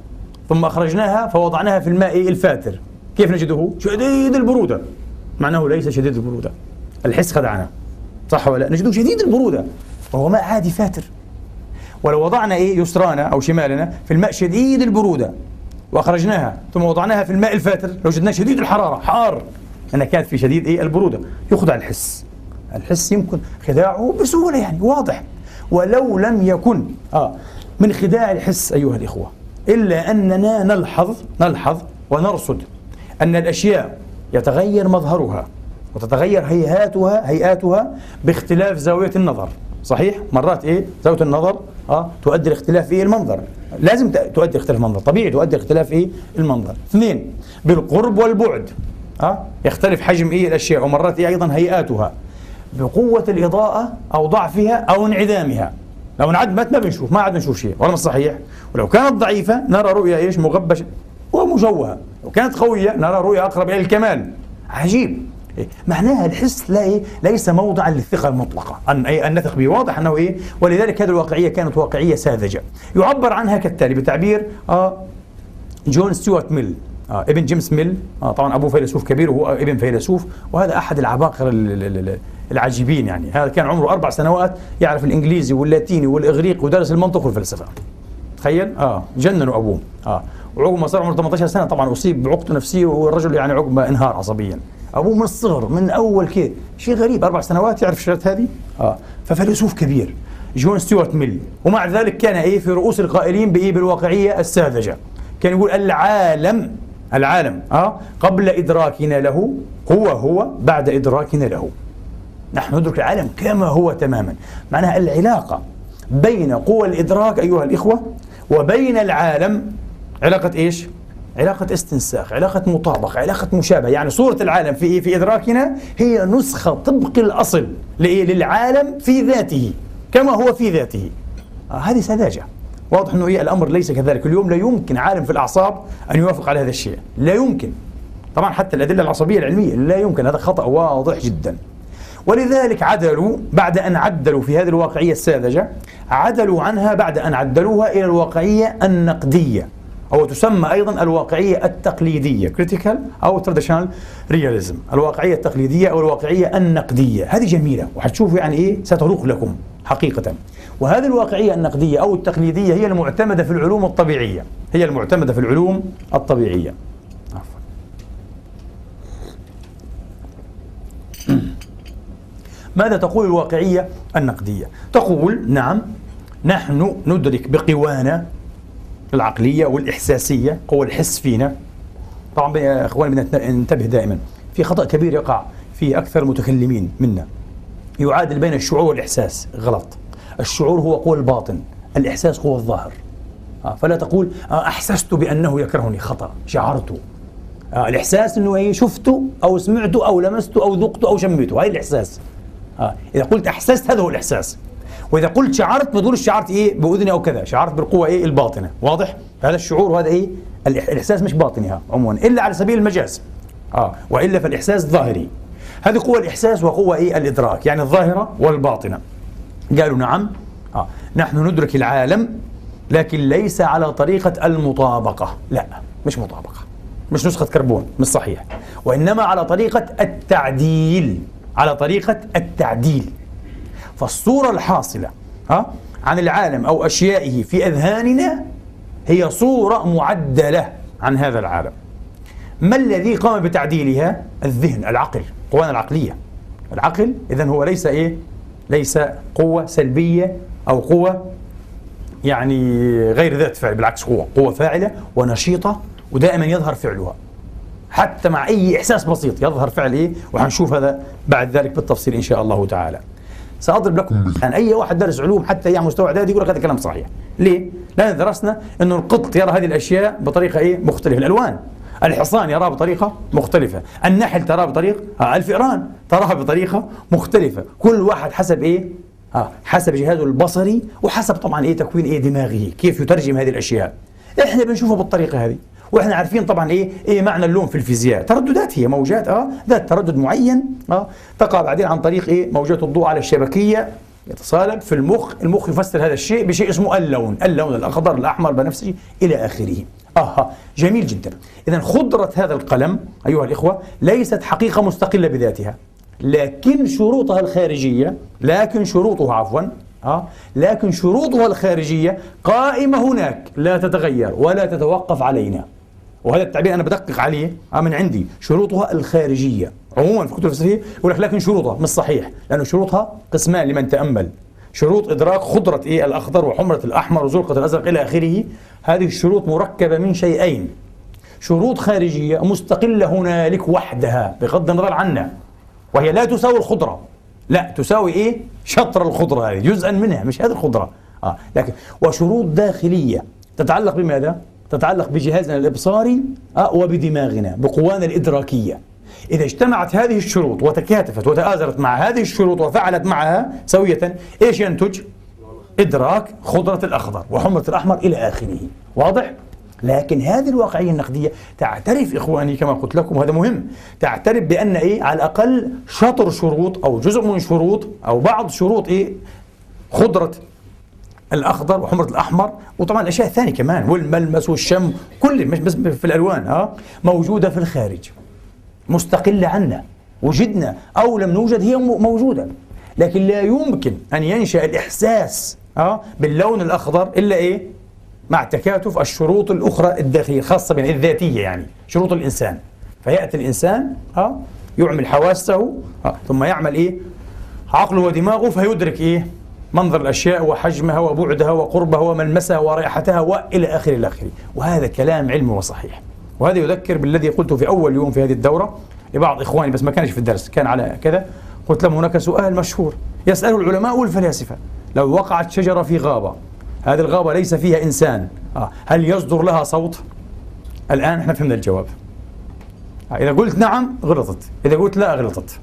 ثم أخرجناها فوضعناها في الماء إيه؟ الفاتر. كيف نجده؟ شديد البرودة. مع أنه ليس شديد البرودة. الحس خدعنا. صح ولا نجده شديد البرودة. وهو ماء عادي فاتر. ولو وضعنا إيه؟ يسرانا أو شمالنا في الماء شديد البرودة. وأخرجناها ثم وضعناها في الماء الفاتر. لو وجدناه شديد الحرارة حار. انها كانت في شديد إيه؟ البرودة. يخدع الحس الحس يمكن خداعه بسهولة يعني واضح. ولو لم يكن آه من خداع الحس أيها الإخوة إلا أننا نلحظ نلحظ ونرصد أن الأشياء يتغير مظهرها وتتغير هيئاتها هيئاتها باختلاف زاوية النظر. صحيح؟ مرات إيه؟ زاوية النظر آه تؤدي لاختلاف إيه؟ المنظر. لازم تؤدي اختلاف المنظر. طبيعي تؤدي اختلاف إيه؟ المنظر. اثنين بالقرب والبعد آه يختلف حجم إيه الأشياء ومرات إيه أيضا هيئاتها. بقوة الإضاءة أو ضعفها أو انعدامها. لو انعدمت ما بنشوف ما عاد نشوف شيء ولا صحيح؟ ولو كانت ضعيفة نرى رؤية إيش؟ مغبشة. ومشوهة. لو كانت قوية نرى رؤية أقرب إلى الكمال. عجيب؟ معناها الحس لا إيه؟ ليس موضعا للثقة المطلقة. أن, أي أن نثق به واضح أنه إيه ولذلك هذه الواقعية كانت واقعية ساذجة. يعبر عنها كالتالي بتعبير آه جون ستيوارت ميل آه ابن جيمس ميل آه طبعا أبوه فيلسوف كبير وهو ابن فيلسوف وهذا أحد العباقرة العجيبين يعني. هذا كان عمره أربع سنوات يعرف الإنجليزي واللاتيني والإغريق ودرس المنطق والفلسفة. تخيل؟ آه جننوا أبوه. آه وعقب ما صار عمره 18 سنة طبعا أصيب بعقدة نفسية والرجل يعني عقب ما انهار عصبيا. ابوه من الصغر من أول كده شيء غريب أربع سنوات يعرف الشغلات هذه؟ آه. ففيلسوف كبير. جون ستيوارت ميل. ومع ذلك كان إيه في رؤوس القائلين بإيه؟ بالواقعية الساذجة. كان يقول العالم العالم آه قبل إدراكنا له هو هو بعد إدراكنا له. نحن ندرك العالم كما هو تماما. معناها العلاقة بين قوى الإدراك أيها الإخوة وبين العالم علاقة إيش؟ علاقة استنساخ علاقة مطابقة علاقة مشابهة يعني صورة العالم في في إدراكنا هي نسخة طبق الأصل للعالم في ذاته كما هو في ذاته. آه هذه سذاجة. واضح أنه إيه؟ الأمر ليس كذلك. اليوم لا يمكن عالم في الأعصاب أن يوافق على هذا الشيء. لا يمكن. طبعا حتى الأدلة العصبية العلمية لا يمكن. هذا خطأ واضح جدا. ولذلك عدلوا بعد أن عدلوا في هذه الواقعية الساذجة عدلوا عنها بعد أن عدلوها إلى الواقعية النقدية. أو تسمى أيضا الواقعية التقليدية critical أو traditional realism. الواقعية التقليدية أو الواقعية النقدية. هذه جميلة وحتشوفوا يعني إيه؟ ستروق لكم حقيقة. وهذه الواقعية النقدية أو التقليدية هي المعتمدة في العلوم الطبيعية. هي المعتمدة في العلوم الطبيعية. ماذا تقول الواقعية النقدية؟ تقول نعم نحن ندرك بقوانا العقلية والإحساسية قوة الحس فينا. طبعا يا إخواني بدنا ننتبه دائما. في خطأ كبير يقع في أكثر المتكلمين منا. يعادل بين الشعور والإحساس. غلط. الشعور هو قوة الباطن الإحساس هو الظاهر. آه فلا تقول آه أحسست بأنه يكرهني. خطأ. شعرت. آه الإحساس أنه إيه شفته أو سمعته أو لمسته أو ذقته أو شميته هاي الإحساس. آه إذا قلت أحسست هذا هو الإحساس. وإذا قلت شعرت ما تقولش شعرت إيه؟ بأذني أو كذا. شعرت بالقوة إيه؟ الباطنة. واضح؟ هذا الشعور وهذا إيه؟ الإحساس مش باطني عموما. إلا على سبيل المجاز. آه. وإلا فالإحساس ظاهري. هذه قوة الإحساس وقوة إيه؟ الإدراك. يعني الظاهرة والباطنة. قالوا نعم. آه. نحن ندرك العالم لكن ليس على طريقة المطابقة. لا. مش مطابقة. مش نسخة كربون. مش صحيح. وإنما على طريقة التعديل. على طريقة التعديل. فالصورة الحاصلة ها عن العالم أو أشيائه في أذهاننا هي صورة معدلة عن هذا العالم. ما الذي قام بتعديلها؟ الذهن العقل قوانا العقلية. العقل إذا هو ليس إيه؟ ليس قوة سلبية أو قوة يعني غير ذات فعل بالعكس قوة قوة فاعلة ونشيطة ودائما يظهر فعلها. حتى مع أي إحساس بسيط يظهر فعل إيه؟ وحنشوف هذا بعد ذلك بالتفصيل إن شاء الله تعالى. سأضرب لكم. مثلا أي واحد درس علوم حتى أيام مستوى إعدادي يقول لك هذا كلام صحيح. ليه؟ لأن درسنا إنه القط يرى هذه الأشياء بطريقة إيه؟ مختلفة. الألوان. الحصان يراها بطريقة مختلفة. النحل تراه بطريقة آه الفئران تراها بطريقة مختلفة. كل واحد حسب إيه؟ آه حسب جهازه البصري وحسب طبعا إيه؟ تكوين إيه؟ دماغه. كيف يترجم هذه الأشياء. إحنا بنشوفها بالطريقة هذه. وإحنا عارفين طبعا إيه إيه معنى اللون في الفيزياء. ترددات هي موجات آه ذات تردد معين آه. تقع بعدين عن طريق إيه موجات الضوء على الشبكية يتصالب في المخ المخ يفسر هذا الشيء بشيء اسمه اللون اللون الأخضر الأحمر بنفسجي إلى آخره. آه جميل جدا. إذا خضرة هذا القلم أيها الإخوة ليست حقيقة مستقلة بذاتها لكن شروطها الخارجية لكن شروطها عفوا آه لكن شروطها الخارجية قائمة هناك لا تتغير ولا تتوقف علينا. وهذا التعبير أنا بدقق عليه آه من عندي. شروطها الخارجية. عموما في كتب الفلسفيه يقول لك لكن شروطها مش صحيح لأنه شروطها قسمان لمن تأمل. شروط إدراك خضرة إيه؟ الأخضر وحمرة الأحمر وزرقه الأزرق إلى آخره. هذه الشروط مركبة من شيئين. شروط خارجية مستقلة هنالك وحدها بغض النظر عنا وهي لا تساوي الخضرة. لا تساوي إيه؟ شطر الخضرة هذه جزءا منها مش هذه الخضرة. آه لكن وشروط داخلية تتعلق بماذا؟ تتعلق بجهازنا الإبصاري آه، وبدماغنا بقوانا الإدراكية إذا اجتمعت هذه الشروط وتكاتفت وتآزرت مع هذه الشروط وفعلت معها سوية إيش ينتج؟ إدراك خضرة الأخضر وحمرة الأحمر إلى آخره واضح؟ لكن هذه الواقعية النقدية تعترف إخواني كما قلت لكم وهذا مهم تعترف بأن إيه على الأقل شطر شروط أو جزء من شروط أو بعض شروط إيه خضرة الأخضر وحمرة الأحمر وطبعا الاشياء الثانية كمان والملمس والشم كل مش بس في الألوان ها؟ موجودة في الخارج. مستقلة عنا وجدنا أو لم نوجد هي موجودة. لكن لا يمكن أن ينشأ الإحساس ها؟ باللون الأخضر إلا إيه؟ مع تكاتف الشروط الأخرى الداخلية الخاصه بالذاتيه يعني شروط الإنسان. فيأتي الإنسان ها؟ يعمل حواسه ثم يعمل إيه؟ عقله ودماغه فيدرك إيه؟ منظر الأشياء وحجمها وبعدها وقربها وملمسها ورائحتها وإلى آخر الآخر وهذا كلام علمي وصحيح وهذا يذكر بالذي قلته في أول يوم في هذه الدورة لبعض إخواني بس ما كانش في الدرس كان على كذا قلت لهم هناك سؤال مشهور يسأله العلماء والفلاسفة لو وقعت شجرة في غابة هذه الغابة ليس فيها إنسان آه. هل يصدر لها صوت؟ الآن إحنا فهمنا الجواب آه. إذا قلت نعم غلطت إذا قلت لا غلطت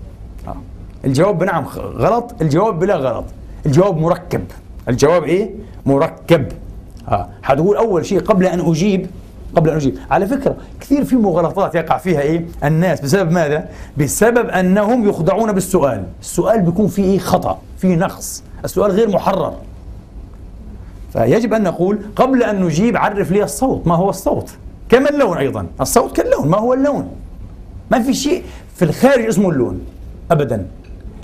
آه. الجواب بنعم غلط الجواب بلا غلط الجواب مركب. الجواب إيه؟ مركب. آه حتقول أول شيء قبل أن أجيب قبل أن أجيب. على فكرة كثير في مغالطات يقع فيها إيه؟ الناس. بسبب ماذا؟ بسبب أنهم يخضعون بالسؤال. السؤال بيكون فيه إيه؟ خطأ فيه نقص. السؤال غير محرر. فيجب أن نقول قبل أن نجيب عرف لي الصوت. ما هو الصوت؟ كما اللون أيضا؟ الصوت كاللون. ما هو اللون؟ ما في شيء في الخارج اسمه اللون. أبدا.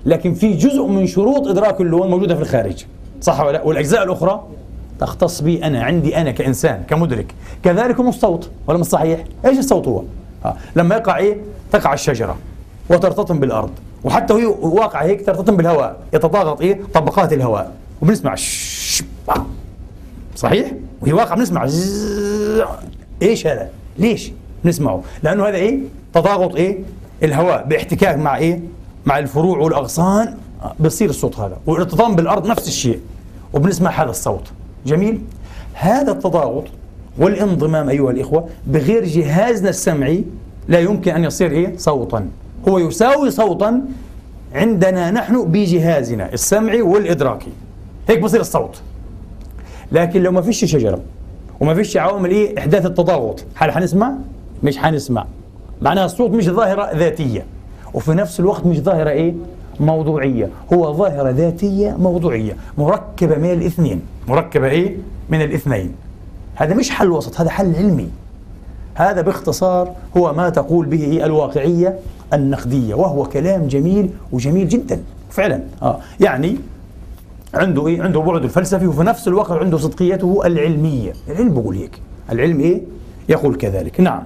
لكن في جزء من شروط إدراك اللون موجودة في الخارج. صح ولا لا؟ والأجزاء الأخرى تختص بي أنا عندي أنا كإنسان كمدرك. كذلك هم الصوت ولا مش صحيح إيش الصوت هو؟ آه. لما يقع إيه؟ تقع الشجرة وترتطم بالأرض. وحتى وهي واقعة هيك ترتطم بالهواء يتضاغط إيه؟ طبقات الهواء. وبنسمع صحيح؟ وهي واقعة بنسمع إيش هذا؟ ليش نسمعه لأنه هذا إيه؟ تضاغط إيه؟ الهواء باحتكاك مع إيه؟ مع الفروع والأغصان بصير الصوت هذا. والارتطام بالأرض نفس الشيء. وبنسمع هذا الصوت. جميل؟ هذا التضاغط والانضمام أيها الإخوة بغير جهازنا السمعي لا يمكن أن يصير إيه؟ صوتا. هو يساوي صوتا عندنا نحن بجهازنا السمعي والإدراكي. هيك بصير الصوت. لكن لو ما فيش شجرة وما فيش عوامل إيه؟ إحداث التضاغط هل حنسمع؟ مش حنسمع. معناها الصوت مش ظاهرة ذاتية. وفي نفس الوقت مش ظاهرة إيه؟ موضوعية. هو ظاهرة ذاتية موضوعية مركبة من الاثنين. مركبة إيه؟ من الاثنين. هذا مش حل وسط هذا حل علمي. هذا باختصار هو ما تقول به إيه الواقعية النقدية وهو كلام جميل وجميل جدا فعلا. آه. يعني عنده إيه؟ عنده بعد الفلسفي وفي نفس الوقت عنده صدقيته العلمية. العلم بيقول هيك. العلم إيه؟ يقول كذلك. نعم.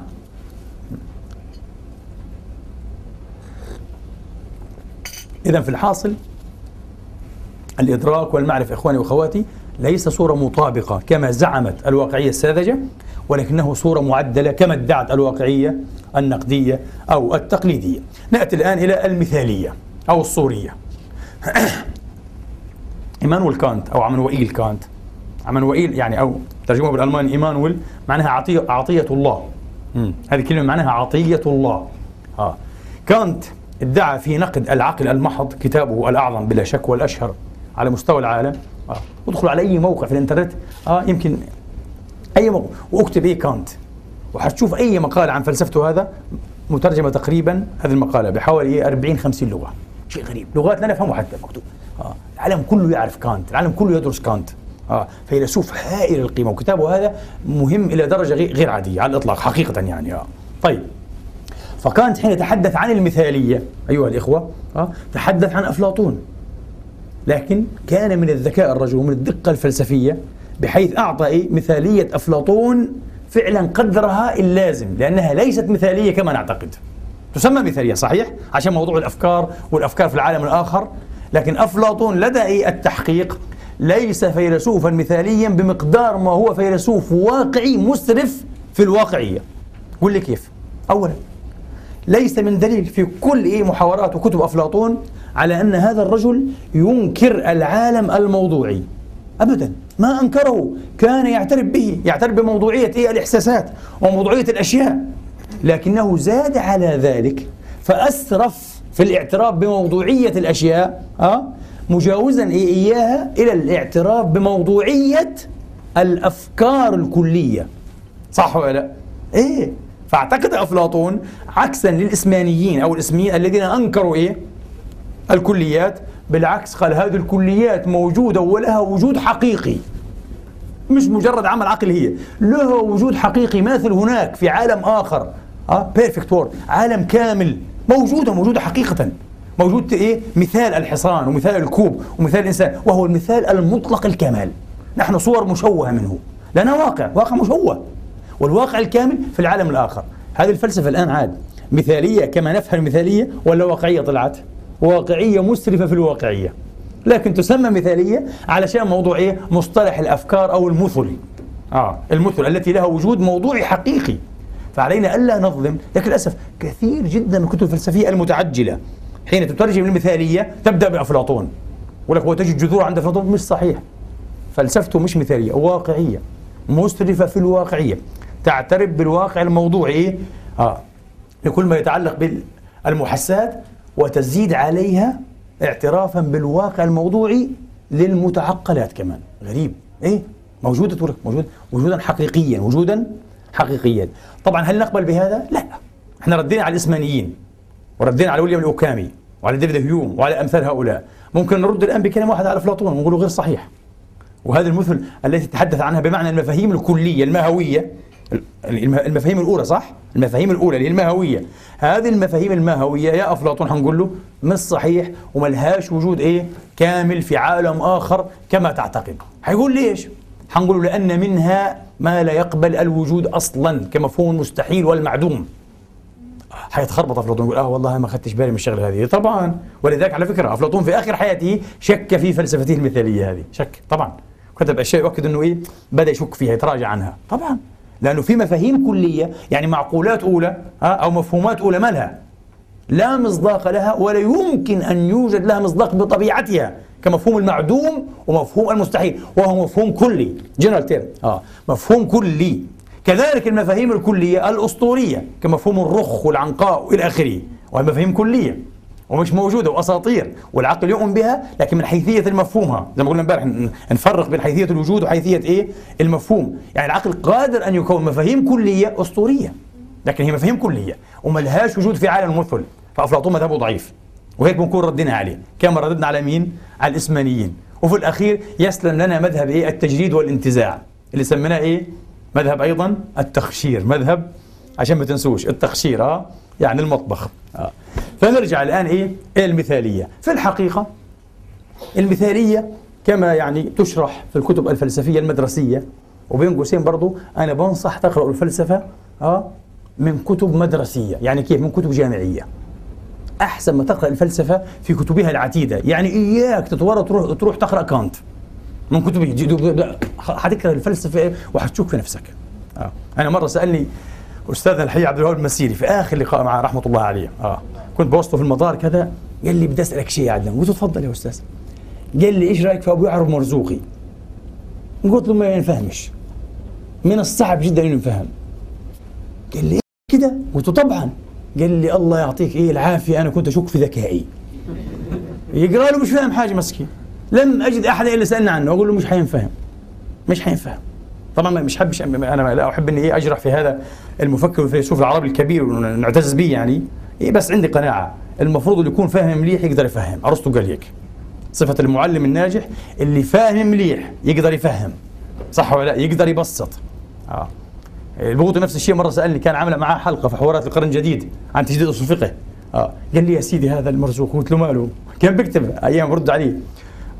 اذا في الحاصل الإدراك والمعرفة إخواني وأخواتي ليس صورة مطابقة كما زعمت الواقعية الساذجة ولكنه صورة معدلة كما ادعت الواقعية النقدية أو التقليدية. نأتي الآن إلى المثالية أو الصورية. *coughs* إيمانويل كانت أو عمانوئيل كانت. عمانوئيل يعني أو ترجمه بالألماني إيمانويل معناها عطيه الله. مم. هذه كلمه معناها عطية الله. آه. كانت ادعى في نقد العقل المحض كتابه الأعظم بلا شك والأشهر على مستوى العالم. آه. ادخلوا على أي موقع في الإنترنت. آه يمكن أي موقع. واكتب إيه كانت. وحتشوف أي مقال عن فلسفته هذا. مترجمة تقريبا هذه المقالة بحوالي 40 50 لغة. شيء غريب. لغات لا نفهمه حتى مكتوب آه. العالم كله يعرف كانت. العالم كله يدرس كانت. آه. فيلسوف هائل القيمة. وكتابه هذا مهم إلى درجة غير عادية على الإطلاق حقيقة يعني. آه. طيب. فكانت حين يتحدث عن المثالية أيها الإخوة آه. تحدث عن أفلاطون. لكن كان من الذكاء الرجل ومن الدقة الفلسفية بحيث أعطى إيه؟ مثالية أفلاطون فعلا قدرها اللازم لأنها ليست مثالية كما نعتقد. تسمى مثالية صحيح؟ عشان موضوع الأفكار والأفكار في العالم الآخر. لكن أفلاطون لدى التحقيق ليس فيلسوفا مثاليا بمقدار ما هو فيلسوف واقعي مسرف في الواقعية. قل لي كيف؟ أولا ليس من دليل في كل إيه محاورات وكتب أفلاطون على أن هذا الرجل ينكر العالم الموضوعي. أبدا. ما أنكره. كان يعترف به. يعترف بموضوعية إيه؟ الإحساسات وموضوعية الأشياء. لكنه زاد على ذلك فأسرف في الاعتراف بموضوعية الأشياء أه؟ مجاوزا إياها إلى الاعتراف بموضوعية الأفكار الكلية. صح ولا لا؟ إيه. فأعتقد أفلاطون عكسا للإسمانيين أو الإسميين الذين أنكروا إيه؟ الكليات بالعكس قال هذه الكليات موجودة ولها وجود حقيقي. مش مجرد عمل عقلي هي. لها وجود حقيقي. ماثل هناك في عالم آخر. آه perfect world عالم كامل. موجودة موجودة حقيقة. موجود إيه؟ مثال الحصان ومثال الكوب ومثال الإنسان. وهو المثال المطلق الكمال. نحن صور مشوهة منه. لنا واقع واقع مشوه. والواقع الكامل في العالم الآخر. هذه الفلسفة الآن عاد مثالية كما نفهم المثالية ولا واقعية طلعت؟ واقعية مسرفة في الواقعية. لكن تسمى مثالية علشان موضوع إيه مصطلح الأفكار أو المثل. آه المثل التي لها وجود موضوعي حقيقي. فعلينا ألا نظلم. لكن للأسف كثير جدا من الكتب الفلسفية المتعجلة. حين تترجم المثالية تبدأ بأفلاطون. ولك وتجد جذور عند أفلاطون مش صحيح. فلسفته مش مثالية واقعية مسرفة في الواقعية. تعترف بالواقع الموضوعي. إيه؟ آه. لكل ما يتعلق بالمحسات وتزيد عليها اعترافا بالواقع الموضوعي للمتعقلات كمان. غريب. إيه؟ موجودة موجود وجودا حقيقيا وجودا حقيقيا. طبعا هل نقبل بهذا؟ لا. إحنا ردينا على الإسمانيين وردينا على ويليام الأوكامي وعلى ديفيد هيوم وعلى أمثال هؤلاء. ممكن نرد الآن بكلمه واحدة على افلاطون ونقول غير صحيح. وهذه المثل التي تحدث عنها بمعنى المفاهيم الكلية الماهوية المفاهيم الأولى صح؟ المفاهيم الأولى اللي هي الماهوية هذه المفاهيم الماهوية يا أفلاطون حنقول له مش صحيح وملهاش وجود إيه؟ كامل في عالم آخر كما تعتقد. حيقول ليش؟ حنقول له لأن منها ما لا يقبل الوجود أصلا كمفهوم المستحيل والمعدوم. حيتخربط أفلاطون يقول آه والله ما اخذتش بالي من الشغلة هذه. طبعا. ولذلك على فكرة أفلاطون في آخر حياته شك في فلسفته المثالية هذه. شك طبعا. كتب أشياء يؤكد إنه إيه؟ بدأ يشك فيها يتراجع عنها. طبعا. لأنه في مفاهيم كلية يعني معقولات أولى أو مفهومات أولى ما لها لا مصداق لها ولا يمكن أن يوجد لها مصداق بطبيعتها كمفهوم المعدوم ومفهوم المستحيل وهو مفهوم كلي. جنرال تيرم آه. مفهوم كلي. كذلك المفاهيم الكلية الأسطورية كمفهوم الرخ والعنقاء وإلى آخره وهي مفاهيم كلية. ومش موجودة وأساطير. والعقل يؤمن بها لكن من حيثية المفهومها زي ما قلنا امبارح نفرق بين حيثية الوجود وحيثية إيه؟ المفهوم. يعني العقل قادر أن يكون مفاهيم كلية أسطورية لكن هي مفاهيم كلية وما لهاش وجود في عالم المثل فأفلاطون مذهبه ضعيف. وهيك بنكون ردنا عليه. كما رددنا على مين؟ على الإسمانيين. وفي الأخير يسلم لنا مذهب إيه؟ التجريد والانتزاع اللي سميناه إيه؟ مذهب أيضا التخشير. مذهب عشان ما تنسوش التخشير يعني المطبخ. آه. فنرجع الآن إيه إلى المثالية. في الحقيقة المثالية كما يعني تشرح في الكتب الفلسفية المدرسية وبين قوسين برضو أنا بنصح تقرأوا الفلسفة آه من كتب مدرسية يعني كيف؟ من كتب جامعية. أحسن ما تقرأ الفلسفة في كتبها العتيدة. يعني إياك تتورط تروح, تروح تقرأ كانت. من كتبه حتكره الفلسفة وحتشك في نفسك. آه. أنا مرة سألني استاذنا الحي عبد الوهاب المسيري في آخر لقاء معه رحمة الله عليه آه كنت بوسطه في المطار كذا قال لي بدي أسألك شيء يا عدنان. قلت تفضل يا أستاذ. قال لي إيش رأيك في أبو يعرف مرزوقي؟ قلت له ما ينفهمش. من الصعب جدا إنه يفهم قال لي كده؟ قلت له طبعا. قال لي الله يعطيك إيه؟ العافية أنا كنت أشك في ذكائي. يقرأ له مش فاهم حاجة مسكين. لم أجد أحد إلا سألنا عنه. أقول له مش حينفهم. مش حينفهم. طبعا مش حبش أنا لا أحب إني أجرح في هذا المفكر والفيلسوف العربي الكبير ونعتز به يعني. إيه بس عندي قناعة. المفروض اللي يكون فاهم مليح يقدر يفهم. أرسطو قال هيك. صفة المعلم الناجح اللي فاهم مليح يقدر يفهم. صح ولا لا؟ يقدر يبسط. آه. البغوطي نفس الشيء مرة سألني كان عامل معاه حلقة في حوارات القرن الجديد عن تجديد أصول الفقه. آه. قال لي يا سيدي هذا المرزوق قلت له ماله؟ كان بيكتب أيام برد عليه.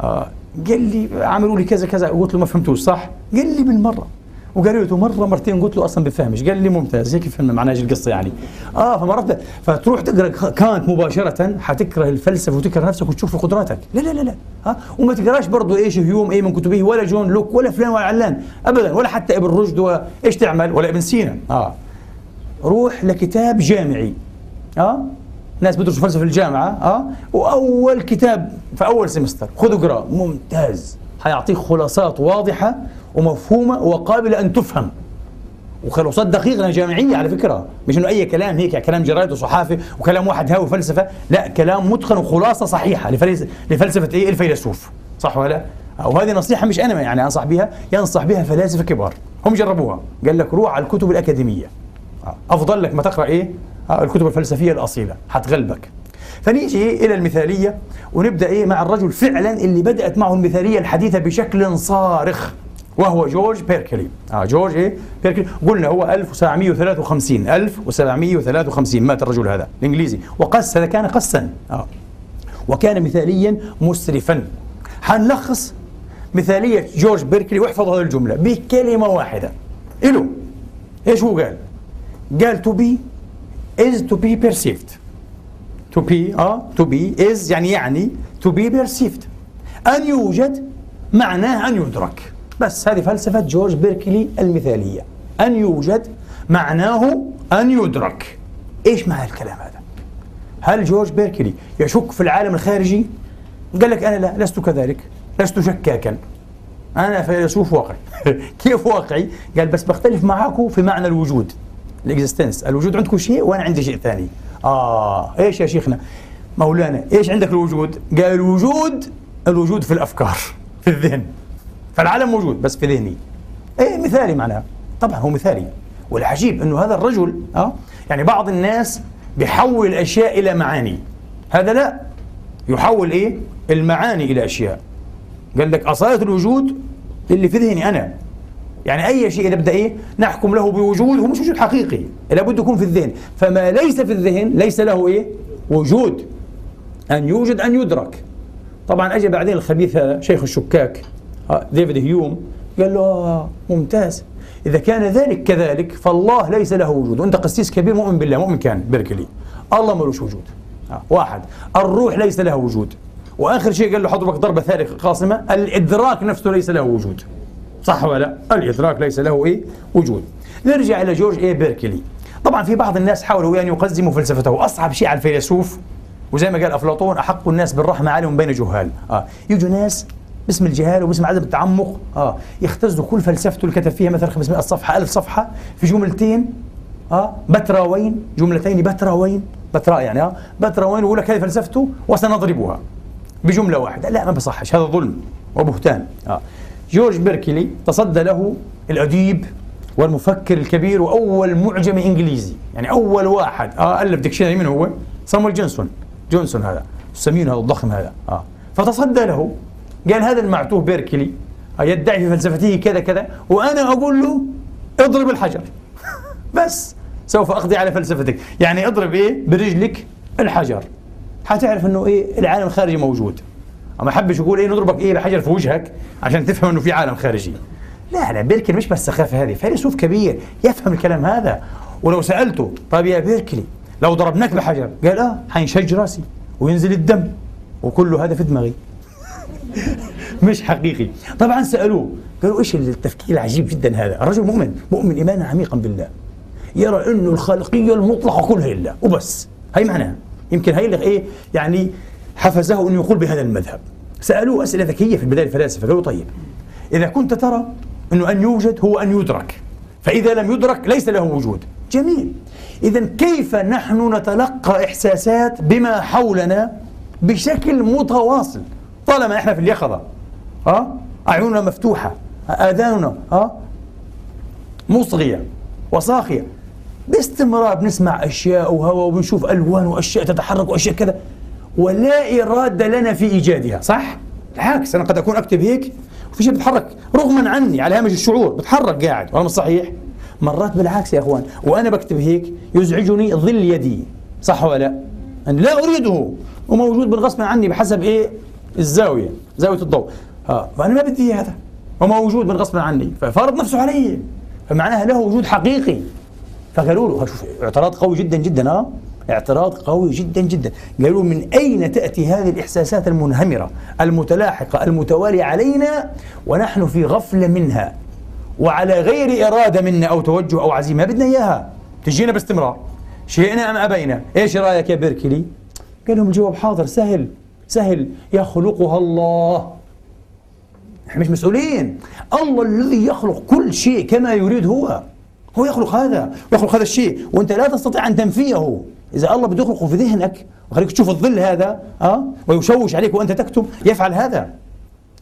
آه. قال لي عملوا لي كذا كذا. قلت له ما فهمتوش. صح؟ قال لي بالمرة وقال له مرة مرتين قلت له أصلا بفهمش. قال لي ممتاز هيك فهمنا معناها القصة يعني. آه فمرات فتروح تقرأ كانت مباشرة حتكره الفلسفة وتكره نفسك وتشوف قدراتك. لا لا لا لا. ها؟ وما تقراش برضه إيش هيوم إيه من كتبه ولا جون لوك ولا فلان ولا علان. ابدا ولا حتى ابن رشد وايش تعمل ولا ابن سينا. آه. روح لكتاب جامعي. آه؟ ناس بيدرسوا فلسفة في الجامعة. آه؟ وأول كتاب في أول semester. خذ اقرا ممتاز. حيعطيك خلاصات واضحة. ومفهومة وقابلة أن تفهم. وخلاصات دقيقة جامعية على فكرة. مش إنه أي كلام هيك يعني كلام جرايد وصحافه وكلام واحد هاوي فلسفه لا كلام متقن وخلاصة صحيحة لفلسفة إيه؟ الفيلسوف. صح ولا لا؟ وهذه نصيحة مش أنا يعني أنصح بها ينصح بها فلاسفة كبار. هم جربوها. قال لك روح على الكتب الأكاديمية. أفضل لك ما تقرأ إيه؟ آه، الكتب الفلسفية الأصيلة. حتغلبك. فنيجي إلى المثالية. ونبدأ إيه؟ مع الرجل فعلا اللي بدأت معه المثالية الحديثة بشكل صارخ. وهو جورج بيركلي. آه جورج إيه بيركلي. قلنا هو 1753 1753 مات الرجل هذا الانجليزي وقس هذا كان قسا. آه. وكان مثاليا مسرفا. حنلخص مثالية جورج بيركلي واحفظ هذه الجملة بكلمة واحدة. إله إيش هو قال؟ قال to be is to be perceived. To be آه to be is يعني يعني to be perceived. أن يوجد معناه أن يدرك. بس هذه فلسفة جورج بيركلي المثالية. أن يوجد معناه أن يدرك. إيش معنى الكلام هذا؟ هل جورج بيركلي يشك في العالم الخارجي؟ قال لك أنا لا لست كذلك. لست شكاكا. أنا فيلسوف واقعي. *laughs* كيف واقعي؟ قال بس بختلف معاكم في معنى الوجود. ال existence الوجود عندكم شيء وأنا عندي شيء ثاني. آه إيش يا شيخنا؟ مولانا إيش عندك الوجود؟ قال الوجود الوجود في الأفكار في الذهن. فالعالم موجود بس في ذهني. إيه مثالي معناها. طبعا هو مثالي. والعجيب إنه هذا الرجل آه يعني بعض الناس بيحول الاشياء إلى معاني. هذا لا. يحول إيه؟ المعاني إلى أشياء. قال لك أصالة الوجود للي في ذهني أنا. يعني أي شيء إذا بدأ إيه؟ نحكم له بوجود هو مش وجود حقيقي. لابد يكون في الذهن. فما ليس في الذهن ليس له إيه؟ وجود. أن يوجد أن يدرك. طبعا أجى بعدين الخبيث شيخ الشكاك. ديفيد هيوم قال له آه ممتاز إذا كان ذلك كذلك فالله ليس له وجود وأنت قسيس كبير مؤمن بالله مؤمن كان بيركلي الله ملوش وجود آه. واحد الروح ليس له وجود وآخر شيء قال له حضرتك ضربة ثالثه قاصمه الإدراك نفسه ليس له وجود صح ولا لا؟ الإدراك ليس له إيه؟ وجود. نرجع إلى جورج إيه بيركلي. طبعا في بعض الناس حاولوا ان يقزموا فلسفته، أصعب شيء على الفيلسوف وزي ما قال أفلاطون أحق الناس بالرحمة عالم بين جهال، آه يجوا ناس باسم الجهال وباسم عدم التعمق. آه. يختزوا كل فلسفته اللي كتب فيها مثلا 500 صفحة 1000 صفحة في جملتين آه بتراوين جملتين بتراوين بتراء يعني آه بتراوين ويقول لك هذه فلسفته وسنضربها بجملة واحدة. لا ما بصحش هذا ظلم وبهتان. آه. جورج بيركلي تصدى له الأديب والمفكر الكبير وأول معجم إنجليزي يعني أول واحد. آه ألف dictionary من هو؟ صامويل جونسون. جونسون هذا. السمين هذا الضخم هذا. آه. فتصدى له قال هذا المعتوه بيركلي يدعي في فلسفته كذا كذا وأنا أقول له اضرب الحجر. *laughs* بس سوف أقضي على فلسفتك. يعني اضرب إيه؟ برجلك الحجر. حتعرف أنه إيه؟ العالم الخارجي موجود. ما حبش يقول إيه؟ نضربك إيه؟ بحجر في وجهك عشان تفهم إنه في عالم خارجي. لا لا بيركلي مش بس سخافة هذه. فيلسوف كبير يفهم الكلام هذا. ولو سألته طيب يا بيركلي لو ضربناك بحجر؟ قال آه حينشج رأسي وينزل الدم وكله هذا في دماغي. *laughs* مش حقيقي. طبعا سألوه قالوا إيش التفكير العجيب جدا هذا؟ الرجل مؤمن مؤمن ايمانا عميقا بالله. يرى إنه الخالقية المطلقة كلها لله وبس. هي معناها. يمكن هي اللي إيه يعني حفزه أن يقول بهذا المذهب. سألوه أسئلة ذكية في البداية الفلاسفة قالوا طيب إذا كنت ترى أنه أن يوجد هو أن يدرك فإذا لم يدرك ليس له وجود. جميل. إذا كيف نحن نتلقى إحساسات بما حولنا بشكل متواصل؟ طالما إحنا في اليقظة أه؟ أعيننا مفتوحة آذاننا أه؟ مصغية وصاخية باستمرار بنسمع أشياء وهواء وبنشوف ألوان وأشياء تتحرك وأشياء كذا ولا إرادة لنا في إيجادها صح؟ بالعكس أنا قد أكون أكتب هيك وفي شيء بيتحرك رغما عني على هامش الشعور بتحرك قاعد ولا مش صحيح؟ مرات بالعكس يا إخوان وأنا بكتب هيك يزعجني ظل يدي صح ولا لا؟ أنا لا أريده وموجود بالغصب عني بحسب إيه؟ الزاوية زاوية الضوء. ها فانا ما بدي هذا. وموجود بالغصب عني. ففرض نفسه علي. فمعناها له وجود حقيقي. فقالوا له شوف اعتراض قوي جدا جدا آه. اعتراض قوي جدا جدا. قالوا من أين تأتي هذه الإحساسات المنهمرة المتلاحقة المتوالية علينا ونحن في غفلة منها؟ وعلى غير إرادة منا أو توجه أو عزيمة. بدنا إياها. تجينا باستمرار. شئنا أم أبينا؟ إيش رأيك يا بيركلي؟ قال لهم الجواب حاضر سهل. سهل. يخلقها الله. إحنا مش مسؤولين. الله الذي يخلق كل شيء كما يريد هو. هو يخلق هذا ويخلق هذا الشيء وانت لا تستطيع أن تنفيه. إذا الله بده يخلقه في ذهنك وخليك تشوف الظل هذا أه؟ ويشوش عليك وأنت تكتب يفعل هذا.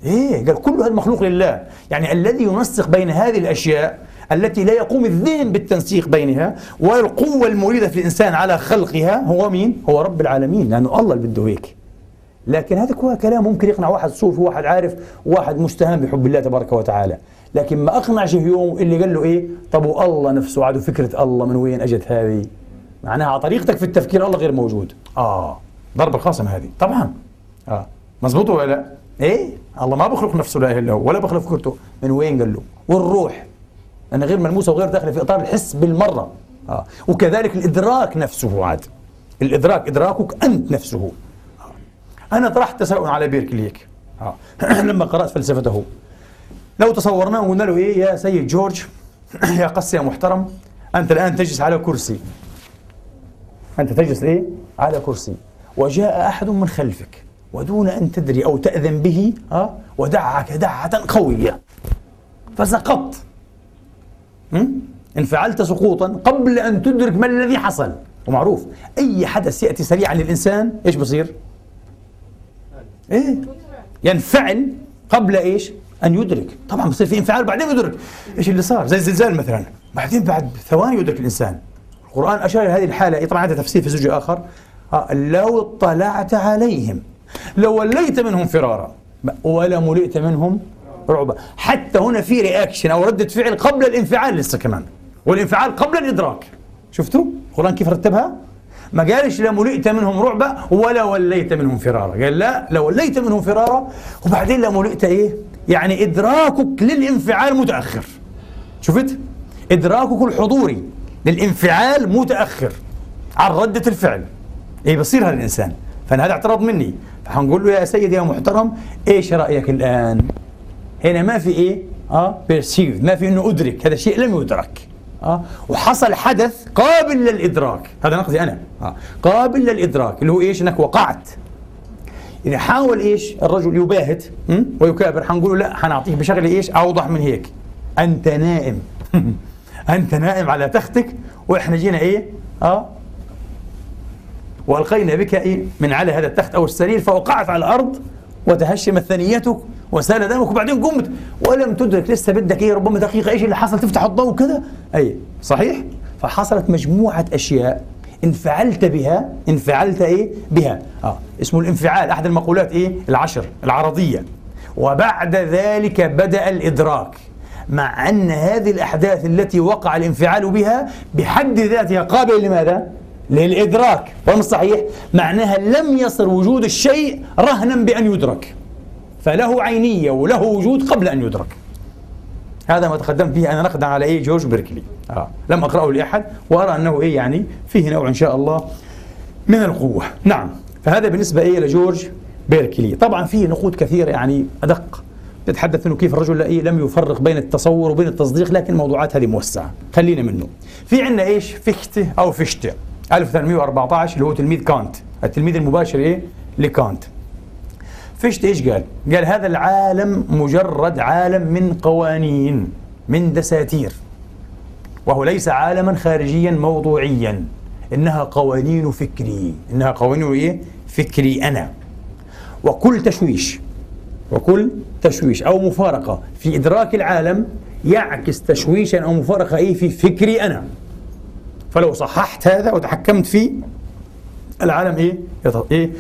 إيه قال كل هذا مخلوق لله. يعني الذي ينسق بين هذه الأشياء التي لا يقوم الذهن بالتنسيق بينها والقوة المريدة في الإنسان على خلقها هو مين؟ هو رب العالمين. لأنه الله اللي بده هيك. لكن هذا هو كلام ممكن يقنع واحد صوفي واحد عارف واحد مستهان بحب الله تبارك وتعالى. لكن ما أقنعش يوم اللي قال له إيه؟ طب والله نفسه عاد فكرة الله من وين أجت هذه؟ معناها طريقتك في التفكير الله غير موجود. آه. ضرب القسم هذه. طبعا. آه. مزبوط ولا لا؟ إيه؟ الله ما بخلق نفسه لا إله إلا هو ولا بخلق فكرته. من وين قال له؟ والروح. لأنها غير ملموسة وغير داخلة في إطار الحس بالمرة. آه. وكذلك الإدراك نفسه عاد. الإدراك إدراكك أنت نفسه. أنا طرحت تساؤل على بيركلي هيك. آه. *clears throat* لما قرأت فلسفته. لو تصورناه وقلنا له إيه يا سيد جورج *clears throat* يا قس يا محترم أنت الآن تجلس على كرسي. أنت تجلس إيه؟ على كرسي. وجاء أحد من خلفك ودون أن تدري أو تأذن به ها ودعك دعة قوية. فسقطت. انفعلت سقوطا قبل أن تدرك ما الذي حصل. ومعروف أي حدث يأتي سريعا للإنسان إيش بصير؟ إيه؟ ينفعل قبل إيش؟ أن يدرك. طبعا بصير في انفعال بعدين يدرك. إيش اللي صار؟ زي الزلزال مثلا. بعدين بعد ثواني يدرك الإنسان. القرآن أشار إلى هذه الحالة. طبعا هذا تفسير في زوج آخر. آه، لو اطلعت عليهم لو وليت منهم فرارا ولا ملئت منهم رعبة حتى هنا في رياكشن أو ردة فعل قبل الانفعال لسه كمان. والانفعال قبل الإدراك. شفتوا؟ القرآن كيف رتبها؟ ما قالش لملئت منهم رعبا ولا وليت منهم فرارا قال لا لوليت منهم فرارا وبعدين لملئت إيه؟ يعني إدراكك للانفعال متأخر. شفت؟ إدراكك الحضوري للانفعال متأخر عن ردة الفعل. إيه بصير هذا الانسان فأنا هذا اعتراض مني. فحنقول له يا سيدي يا محترم إيش رأيك الآن؟ هنا ما في إيه؟ آه بيرسيف. ما في إنه أدرك. هذا شيء لم يدرك. آه. وحصل حدث قابل للإدراك. هذا نقدي أنا. آه. قابل للإدراك اللي هو إيش؟ أنك وقعت. إذا حاول إيش؟ الرجل يباهت ويكابر حنقول لا حنعطيه بشغلة إيش؟ أوضح من هيك. أنت نائم. *laughs* أنت نائم على تختك وإحنا جينا إيه؟ آه. وألقينا بك إيه؟ من على هذا التخت أو السرير فوقعت على الأرض وتهشمت ثنيتك وسأل دمك وبعدين قمت. ولم تدرك لسه بدك إيه ربما دقيقة إيش اللي حصل تفتح الضوء كذا أي صحيح؟ فحصلت مجموعة أشياء انفعلت بها انفعلت إيه؟ بها. آه اسمه الانفعال أحد المقولات إيه؟ العشر العرضية. وبعد ذلك بدأ الإدراك مع أن هذه الأحداث التي وقع الانفعال بها بحد ذاتها قابلة لماذا؟ للإدراك. ومش صحيح؟ معناها لم يصل وجود الشيء رهنا بأن يدرك. فله عينية وله وجود قبل أن يدرك. هذا ما تقدمت به أنا نقدا على إيه؟ جورج بيركلي. آه. لم أقرأه لأحد وأرى أنه إيه يعني فيه نوع إن شاء الله من القوة. نعم. فهذا بالنسبة إيه لجورج بيركلي. طبعا فيه نقود كثيرة يعني أدق. تتحدث إنه كيف الرجل إيه لم يفرق بين التصور وبين التصديق لكن الموضوعات هذه موسعة. خلينا منه. في عندنا إيش؟ فيخته أو فيشته 1814 اللي هو تلميذ كانت. التلميذ المباشر إيه؟ لكانت. فيشت إيش قال؟ قال هذا العالم مجرد عالم من قوانين من دساتير وهو ليس عالما خارجيا موضوعيا إنها قوانين فكري إنها قوانين إيه؟ فكري أنا وكل تشويش وكل تشويش أو مفارقة في إدراك العالم يعكس تشويشا أو مفارقة إيه في فكري أنا فلو صححت هذا وتحكمت فيه العالم إيه؟ إيه؟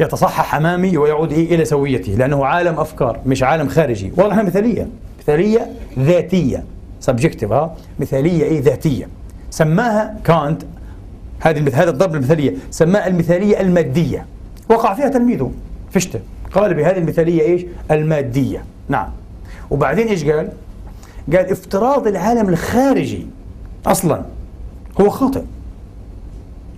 يتصحح امامي ويعود إيه إلى سويته لأنه عالم أفكار مش عالم خارجي. والله مثالية مثالية ذاتية سبجكتيف ها؟ مثالية إيه ذاتية. سماها كانت هذه هذا الضرب المثالية سماها المثالية المادية. وقع فيها تلميذه فشته. قال بهذه المثالية إيش؟ المادية. نعم. وبعدين إيش قال؟ قال افتراض العالم الخارجي أصلا هو خاطئ.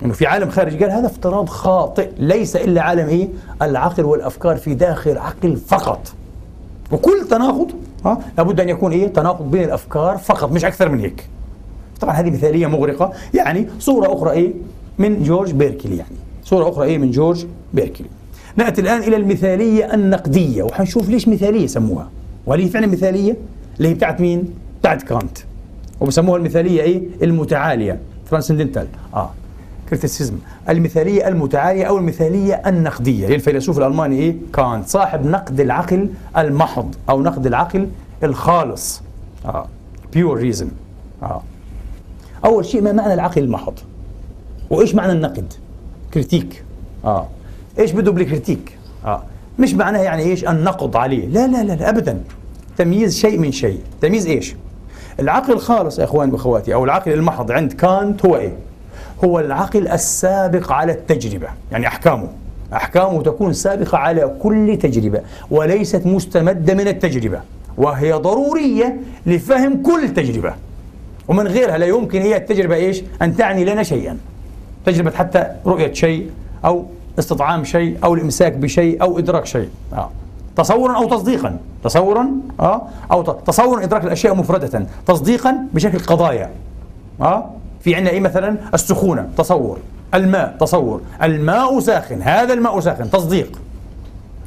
إنه في عالم خارجي قال هذا افتراض خاطئ ليس إلا عالم إيه؟ العقل والأفكار في داخل العقل فقط. وكل تناقض ها لابد أن يكون إيه؟ تناقض بين الأفكار فقط مش أكثر من هيك. طبعا هذه مثالية مغرقة يعني صورة أخرى إيه؟ من جورج بيركلي يعني صورة أخرى إيه من جورج بيركلي. نأتي الآن إلى المثالية النقدية وحنشوف ليش مثالية سموها. وهل هي فعلا مثالية؟ اللي هي بتاعت مين؟ بتاعت كانت. وبسموها المثالية إيه؟ المتعالية transcendental آه criticism المثالية المتعالية أو المثالية النقدية. للفيلسوف الألماني إيه؟ كانت صاحب نقد العقل المحض أو نقد العقل الخالص. آه. pure reason. آه. أول شيء ما معنى العقل المحض؟ وإيش معنى النقد؟ critique آه. إيش بده بالكريتيك آه. مش معناه يعني إيش؟ النقد عليه. لا لا لا, لا أبدا. تمييز شيء من شيء. تمييز إيش؟ العقل الخالص يا إخواني وأخواتي أو العقل المحض عند كانت هو إيه؟ هو العقل السابق على التجربة يعني أحكامه أحكامه تكون سابقة على كل تجربة وليست مستمدة من التجربة وهي ضرورية لفهم كل تجربة ومن غيرها لا يمكن هي التجربة إيش أن تعني لنا شيئا تجربة حتى رؤية شيء أو استطعام شيء أو الإمساك بشيء أو إدراك شيء آه. تصورا أو تصديقا تصورا آه. أو تصورا إدراك الأشياء مفردة تصديقا بشكل قضايا آه. في عندنا إيه مثلا؟ السخونة تصور. الماء تصور. الماء ساخن هذا الماء ساخن تصديق.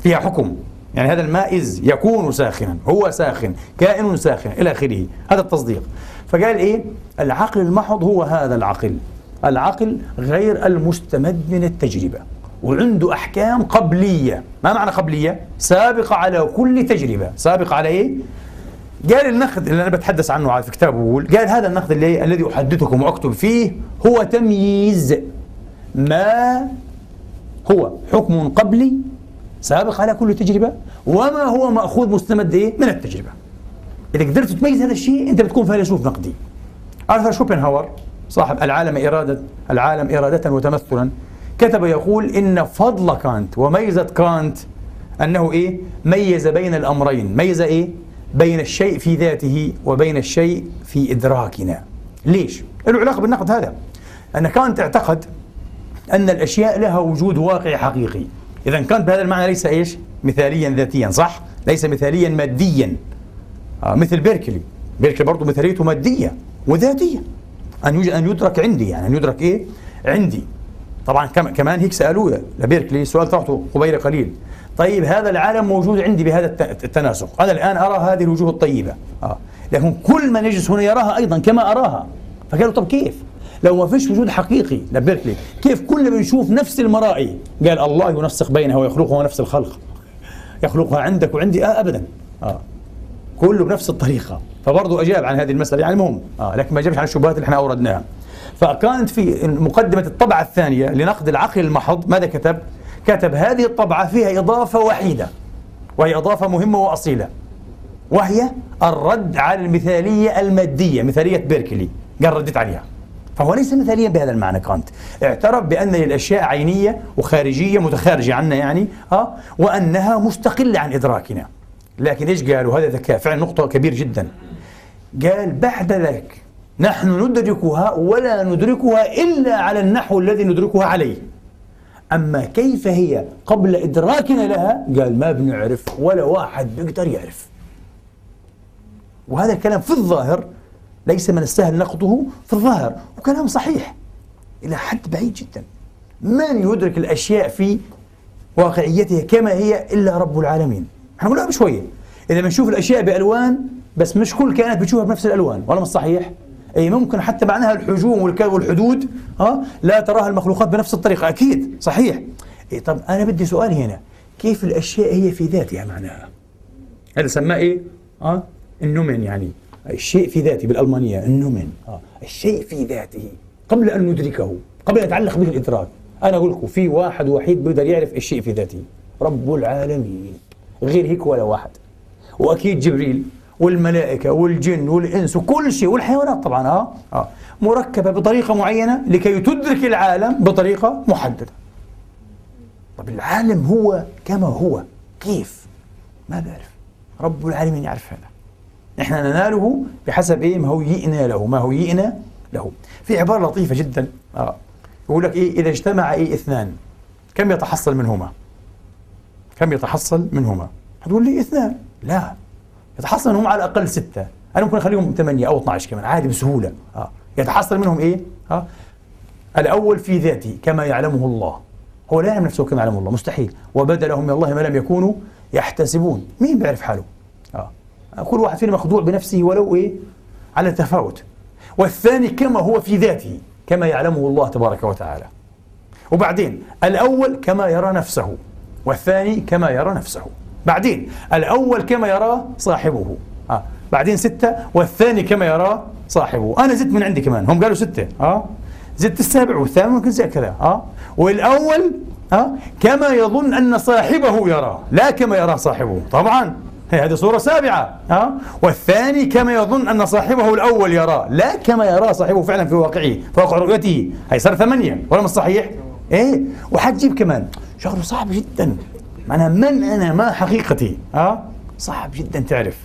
فيها حكم. يعني هذا الماء إذ يكون ساخنا هو ساخن كائن ساخن إلى آخره. هذا التصديق. فقال إيه؟ العقل المحض هو هذا العقل. العقل غير المستمد من التجربة. وعنده أحكام قبلية. ما معنى قبلية؟ سابقة على كل تجربة. سابقة على إيه؟ قال النقد اللي أنا بتحدث عنه في كتابه بقول قال هذا النقد اللي الذي أحدثكم وأكتب فيه هو تمييز ما هو حكم قبلي سابق على كل تجربة وما هو مأخوذ مستمد إيه؟ من التجربة. إذا قدرت تميز هذا الشيء أنت بتكون فيلسوف نقدي. آرثر شوبنهاور صاحب العالم إرادة العالم إرادة وتمثلا كتب يقول إن فضل كانت وميزة كانت أنه إيه؟ ميز بين الأمرين. ميز إيه؟ بين الشيء في ذاته وبين الشيء في إدراكنا ليش؟ له علاقة بالنقد هذا أن كانت اعتقد أن الأشياء لها وجود واقعي حقيقي إذا كانت بهذا المعنى ليس إيش؟ مثاليا ذاتيا صح؟ ليس مثاليا ماديا آه مثل بيركلي بيركلي برضه مثاليته مادية وذاتية أن يوجد أن يدرك عندي يعني أن يدرك إيه؟ عندي طبعا كمان هيك سألوه لبيركلي سؤال طرحته قبيل قليل طيب هذا العالم موجود عندي بهذا التناسق. أنا الآن أرى هذه الوجوه الطيبة. آه. لكن كل من يجلس هنا يراها أيضا كما أراها. فقالوا طب كيف؟ لو ما فيش وجود حقيقي. لبيركلي كيف كلنا بنشوف نفس المرائي؟ قال الله ينسق بينها ويخلقها نفس الخلق. يخلقها عندك وعندي. آه أبدا. آه. كله بنفس الطريقة. فبرضه أجاب عن هذه المسألة. يعني مهم. آه لكن ما أجابش عن الشبهات اللي إحنا أوردناها. فكانت في مقدمة الطبعة الثانية لنقد العقل المحض. ماذا كتب؟ كتب هذه الطبعة فيها إضافة وحيدة وهي إضافة مهمة وأصيلة وهي الرد على المثالية المادية مثالية بيركلي قال رديت عليها. فهو ليس مثاليا بهذا المعنى كانت اعترف بأن الأشياء عينية وخارجية متخارجة عنا يعني آه وأنها مستقلة عن إدراكنا. لكن إيش قالوا؟ هذا ذكاء فعلا نقطة كبير جدا. قال بعد ذلك نحن ندركها ولا ندركها إلا على النحو الذي ندركها عليه. أما كيف هي قبل إدراكنا لها؟ قال ما بنعرف ولا واحد بيقدر يعرف. وهذا الكلام في الظاهر ليس من السهل نقده في الظاهر وكلام صحيح إلى حد بعيد جدا. من يدرك الأشياء في واقعيتها كما هي إلا رب العالمين؟ هنقولها بشوية. إذا بنشوف الأشياء بألوان بس مش كل كائنات بتشوفها بنفس الألوان ولا مش صحيح؟ أي ممكن حتى معناها الحجوم والحدود ها؟ لا تراها المخلوقات بنفس الطريقة. أكيد. صحيح. أي طب أنا بدي سؤال هنا. كيف الأشياء هي في ذاتها معناها؟ هذا سماه إيه؟ ها؟ النومن يعني. الشيء في ذاته بالألمانية النومن آه. الشيء في ذاته. قبل أن ندركه قبل أن يتعلق به الإدراك. أنا أقول لكم في واحد وحيد بيقدر يعرف الشيء في ذاته. رب العالمين. غير هيك ولا واحد. وأكيد جبريل. والملائكة والجن والإنس وكل شيء والحيوانات طبعا آه, آه. مركبة بطريقة معينة لكي تدرك العالم بطريقة محددة. طب العالم هو كما هو. كيف؟ ما بعرف. رب العالمين يعرف هذا. نحن نناله بحسب إيه؟ ما هيئنا له ما هيئنا له. في عبارة لطيفة جدا. آه. يقول لك إيه؟ إذا اجتمع إيه؟ اثنان كم يتحصل منهما؟ كم يتحصل منهما؟ هتقول لي اثنان. لا. يتحصل منهم على الأقل ستة أنا ممكن أخليهم ثمانية أو 12 كمان عادي بسهولة آه. يتحصل منهم إيه؟ آه. الأول في ذاته كما يعلمه الله هو لا يعلم نفسه كما يعلمه الله مستحيل وبدا لهم من الله ما لم يكونوا يحتسبون مين بيعرف حاله؟ آه. كل واحد فينا مخدوع بنفسه ولو إيه؟ على تفاوت والثاني كما هو في ذاته كما يعلمه الله تبارك وتعالى وبعدين الأول كما يرى نفسه والثاني كما يرى نفسه بعدين الأول كما يرى صاحبه آه. بعدين ستة والثاني كما يرى صاحبه أنا زدت من عندي كمان هم قالوا ستة آه. زدت السابع والثامن ممكن زي كذا آه. والأول آه. كما يظن أن صاحبه يرى لا كما يرى صاحبه طبعا هذه صورة سابعة ها؟ والثاني كما يظن أن صاحبه الأول يراه لا كما يراه صاحبه فعلا في واقعه في واقع رؤيته هي صار ثمانية ولا مش صحيح؟ إيه وحتجيب كمان شغله صعب جدا معناها من أنا ما حقيقتي. ها؟ صعب جدا تعرف.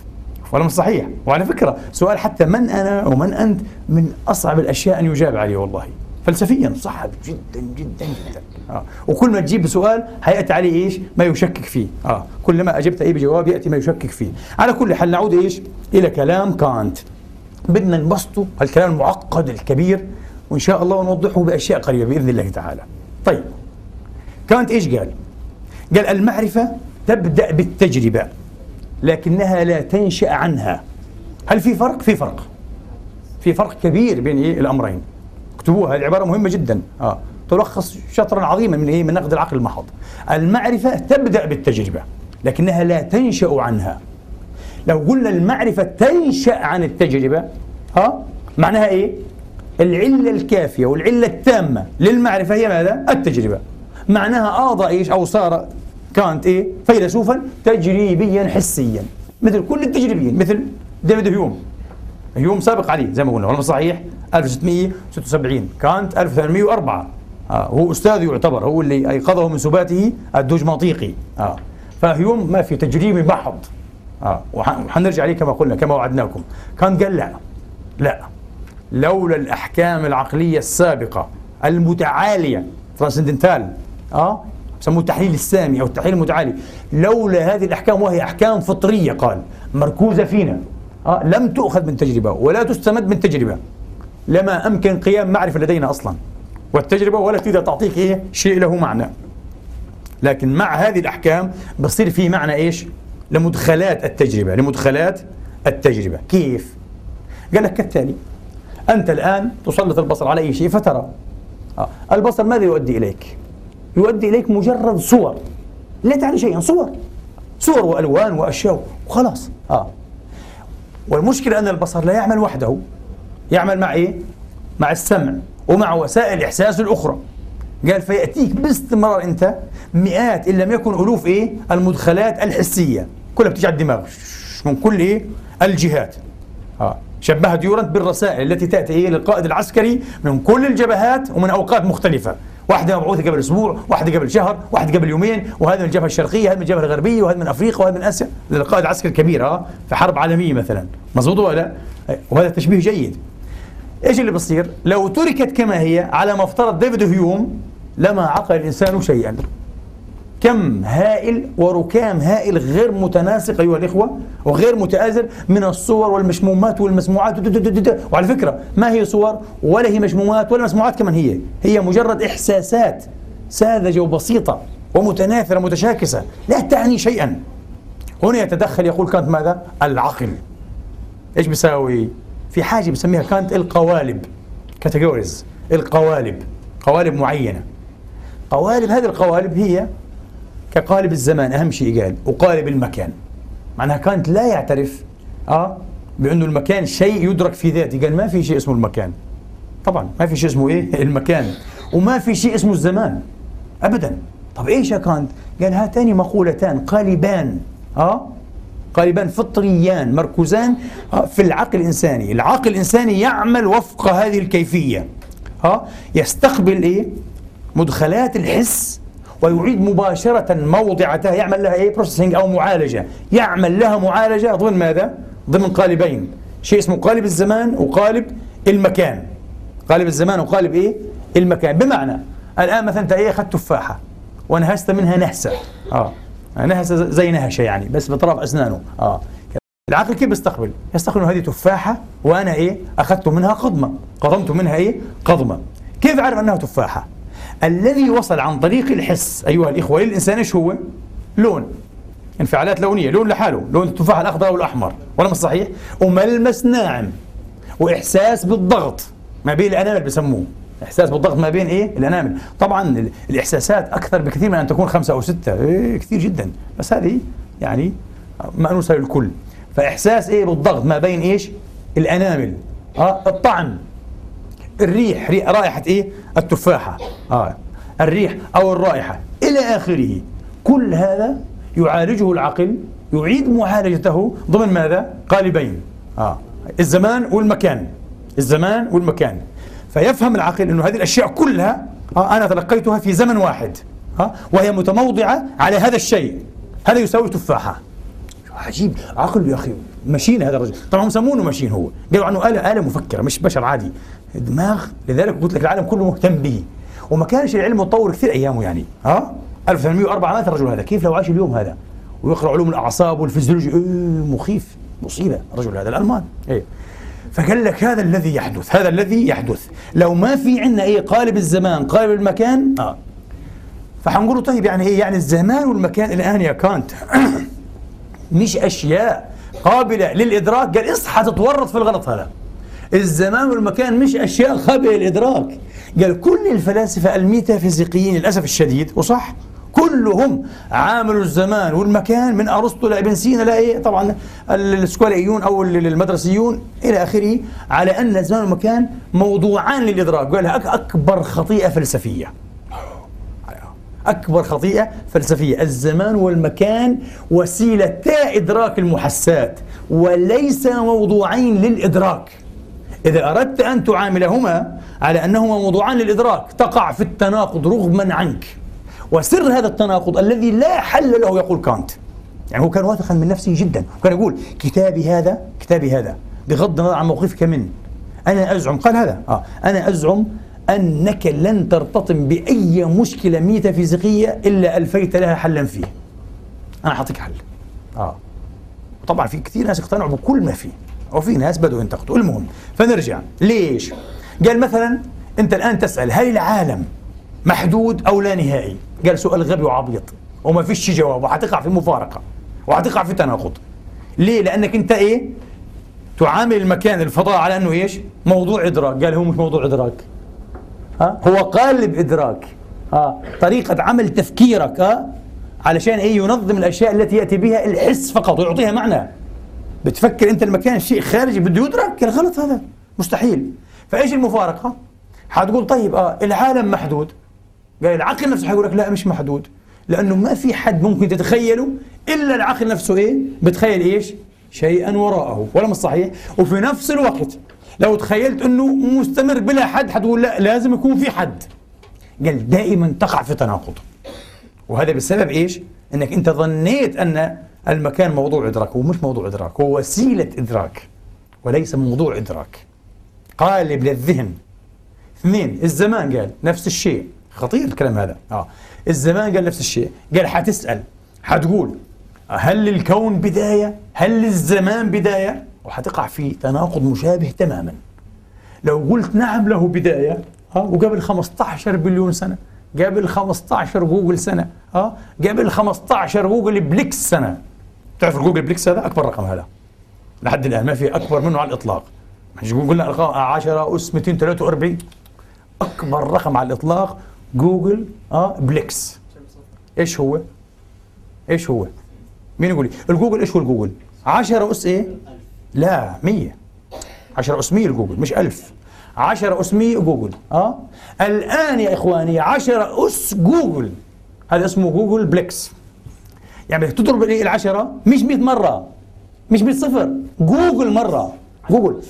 ولا مش صحيح. وعلى فكرة سؤال حتى من أنا ومن أنت من أصعب الأشياء أن يجاب عليه والله. فلسفيا صعب جدا جدا جدا. آه. وكل ما تجيب سؤال حياتي عليه إيش؟ ما يشكك فيه. آه. كلما أجبت أي بجواب يأتي ما يشكك فيه. على كل حال نعود إيش؟ إلى كلام كانت. بدنا نبسطه. الكلام المعقد الكبير. وإن شاء الله نوضحه بأشياء قريبة بإذن الله تعالى. طيب كانت إيش قال؟ قال المعرفة تبدأ بالتجربة لكنها لا تنشأ عنها. هل في فرق؟ في فرق. في فرق كبير بين إيه؟ الأمرين. اكتبوها العبارة مهمة جدا. آه. تلخص شطرا عظيما من إيه؟ من نقد العقل المحض. المعرفة تبدأ بالتجربة لكنها لا تنشأ عنها. لو قلنا المعرفة تنشأ عن التجربة ها؟ معناها إيه؟ العلة الكافية والعلة التامة للمعرفة هي ماذا؟ التجربة. معناها آضى إيش أو صار كانت إيه؟ فيلسوفا تجريبيا حسيا. مثل كل التجريبيين مثل ديفيد هيوم. هيوم سابق عليه زي ما قلنا ولا صحيح 1676 كانت 1804 آه هو أستاذ يعتبر هو اللي أيقظه من سباته الدوجماطيقي آه فهيوم ما في تجريبي محض. آه وحنرجع عليه كما قلنا كما وعدناكم. كان قال لا لا. لولا الأحكام العقلية السابقة المتعالية ترانسندنتال آه؟ يسموه التحليل السامي أو التحليل المتعالي. لولا هذه الأحكام وهي أحكام فطرية قال مركوزة فينا. آه؟ لم تؤخذ من تجربة ولا تستمد من تجربة. لما أمكن قيام معرفة لدينا أصلا والتجربة ولا تقدر تعطيك إيه؟ شيء له معنى. لكن مع هذه الأحكام بصير في معنى إيش؟ لمدخلات التجربة لمدخلات التجربة. كيف؟ قال لك كالتالي. أنت الآن تسلط البصر على أي شيء فترى. آه. البصر ماذا يؤدي إليك؟ يؤدي إليك مجرد صور. لا تعني شيئا صور. صور وألوان وأشياء وخلاص. آه. والمشكلة أن البصر لا يعمل وحده. يعمل مع إيه؟ مع السمع ومع وسائل الاحساس الأخرى. قال فيأتيك باستمرار أنت مئات إن لم يكن ألوف إيه؟ المدخلات الحسية. كلها بتيجي على الدماغ. من كل إيه؟ الجهات. آه. شبهها ديورنت بالرسائل التي تأتي إيه؟ للقائد العسكري من كل الجبهات ومن أوقات مختلفة. واحدة مبعوثة قبل أسبوع واحدة قبل شهر واحدة قبل يومين وهذا من الجبهة الشرقية هذا من الجبهة الغربية وهذا من أفريقيا وهذا من آسيا. للقائد العسكري الكبير ها في حرب عالمية مثلا. مضبوط ولا وهذا تشبيه جيد. إيش اللي بصير لو تركت كما هي على ما افترض ديفيد هيوم لما عقل الإنسان شيئا. كم هائل وركام هائل غير متناسق أيها الإخوة وغير متآزر من الصور والمشمومات والمسموعات. وعلى فكرة ما هي صور ولا هي مشمومات ولا مسموعات كمان هي؟ هي مجرد إحساسات ساذجة وبسيطة ومتناثرة متشاكسة لا تعني شيئا. هنا يتدخل يقول كانت ماذا؟ العقل. إيش بيساوي؟ في حاجة بسميها كانت القوالب. كاتيجوريز القوالب. قوالب معينة. قوالب هذه القوالب هي كقالب الزمان أهم شيء قال وقالب المكان. معناها كانت لا يعترف آه بأنه المكان شيء يدرك في ذاته. قال ما في شيء اسمه المكان. طبعا ما في شيء اسمه إيه؟ *laughs* المكان. وما في شيء اسمه الزمان. ابدا. طب إيش يا كانت؟ قال هاتان مقولتان قالبان آه قالبان فطريان مركوزان آه في العقل الإنساني. العقل الإنساني يعمل وفق هذه الكيفية. آه يستقبل إيه؟ مدخلات الحس ويعيد مباشرة موضعتها يعمل لها إيه؟ بروسيسنج أو معالجة. يعمل لها معالجة ضمن ماذا؟ ضمن قالبين. شيء اسمه قالب الزمان وقالب المكان. قالب الزمان وقالب إيه؟ المكان. بمعنى الآن مثلا أنت إيه؟ أخذت تفاحة ونهست منها نهسة آه. نهسة زي نهشة يعني بس بطرف أسنانه. آه. العقل كيف بيستقبل؟ يستقبل هذه تفاحة وأنا إيه؟ أخذت منها قضمة. قضمت منها إيه؟ قضمة. كيف أعرف أنها تفاحة؟ الذي وصل عن طريق الحس أيها الإخوة للإنسان إيش هو؟ لون. انفعالات لونية لون لحاله لون التفاح الأخضر والأحمر ولا مش صحيح؟ وملمس ناعم وإحساس بالضغط ما بين الأنامل بسموه إحساس بالضغط ما بين إيه؟ الأنامل. طبعا الإحساسات أكثر بكثير من أن تكون خمسة أو ستة. إيه كثير جدا. بس هذه يعني مأنوسة للكل. فإحساس إيه؟ بالضغط ما بين إيش؟ الأنامل. آه الطعم. الريح رائحة إيه؟ التفاحة. آه. الريح أو الرائحة. إلى آخره. كل هذا يعالجه العقل يعيد معالجته ضمن ماذا؟ قالبين. آه. الزمان والمكان. الزمان والمكان. فيفهم العقل أنه هذه الأشياء كلها آه أنا تلقيتها في زمن واحد. آه. وهي متموضعة على هذا الشيء. هذا يساوي تفاحة؟ عجيب. عقل يا أخي. ماشين هذا الرجل. طبعا هم سمونه ماشين هو. قالوا عنه آلة آلة مفكرة مش بشر عادي. دماغ. لذلك قلت لك العالم كله مهتم به. وما كانش العلم متطور كثير أيامه يعني. ها؟ 1804 مات الرجل هذا. كيف لو عاش اليوم هذا؟ ويقرأ علوم الأعصاب والفيزيولوجيا. إيه مخيف. مصيبة. الرجل هذا الألمان. إيه. فقال لك هذا الذي يحدث. هذا الذي يحدث. لو ما في عندنا إيه قالب الزمان قالب المكان. آه. فحنقول طيب يعني إيه؟ يعني الزمان والمكان الآن يا كانت. *coughs* مش أشياء قابلة للإدراك. قال اصحى تتورط في الغلط هذا؟ الزمان والمكان مش أشياء خبئ الإدراك قال كل الفلاسفة الميتافيزيقيين للأسف الشديد وصح كلهم عاملوا الزمان والمكان من أرسطو لابن سينا لا إيه؟ طبعا السكوليون أو المدرسيون إلى آخره على أن الزمان والمكان موضوعان للإدراك. قال أكبر خطيئة فلسفية. أكبر خطيئة فلسفية الزمان والمكان وسيلتا إدراك المحسات وليس موضوعين للإدراك. إذا أردت أن تعاملهما على أنهما موضوعان للإدراك تقع في التناقض رغما عنك. وسر هذا التناقض الذي لا حل له يقول كانت. يعني هو كان واثقا من نفسه جدا. وكان يقول كتابي هذا كتابي هذا بغض النظر عن موقفك منه أنا أزعم. قال هذا. آه. أنا أزعم أنك لن ترتطم بأي مشكلة ميتافيزيقية إلا ألفيت لها حلا فيه. أنا أعطيك حل. آه. طبعا في كثير ناس اقتنعوا بكل ما فيه وفي ناس بدوا ينتقدوا. المهم فنرجع. ليش؟ قال مثلا أنت الآن تسأل هل العالم محدود أو لا نهائي؟ قال سؤال غبي وعبيط وما فيش جواب وحتقع في مفارقة وحتقع في تناقض. ليه؟ لأنك أنت إيه؟ تعامل المكان الفضاء على أنه إيش؟ موضوع إدراك. قال هو مش موضوع إدراك. ها؟ هو قالب إدراك ها؟ طريقة عمل تفكيرك ها؟ علشان إيه؟ ينظم الأشياء التي يأتي بها الحس فقط ويعطيها معنى. بتفكر أنت المكان شيء خارجي بده يدرك؟ غلط هذا. مستحيل. فإيش المفارقة؟ حتقول طيب آه العالم محدود. قال العقل نفسه حيقول لك لا مش محدود. لأنه ما في حد ممكن تتخيله إلا العقل نفسه إيه؟ بتخيل إيش؟ شيئا وراءه. ولا مش صحيح؟ وفي نفس الوقت لو تخيلت إنه مستمر بلا حد حتقول لا لازم يكون في حد. قال دائما تقع في تناقض وهذا بسبب إيش؟ إنك أنت ظنيت أن المكان موضوع إدراك هو مش موضوع إدراك هو وسيلة إدراك وليس موضوع إدراك. قالب للذهن اثنين الزمان قال نفس الشيء. خطير الكلام هذا. آه. الزمان قال نفس الشيء. قال حتسأل حتقول هل للكون بداية؟ هل للزمان بداية؟ وحتقع في تناقض مشابه تماما لو قلت نعم له بداية ها وقبل 15 بليون سنة قبل 15 googol سنة ها قبل 15 googolplex سنة تعرف googolplex هذا أكبر رقم هذا لحد الآن ما في أكبر منه على الإطلاق مش قلنا أرقام 10 أس 243 أكبر رقم على الإطلاق googol آه plex إيش هو؟ إيش هو؟ مين يقول لي؟ ال googol إيش هو ال googol؟ 10 أس إيه؟ لا 100 10 أس 100 ل googol مش 1000 10 أس 100 googol آه. الآن يا إخواني 10 أس googol. هذا اسمه googolplex. يعني بدك تضرب العشرة مش 100 مرة مش 100 صفر googol مرة. googol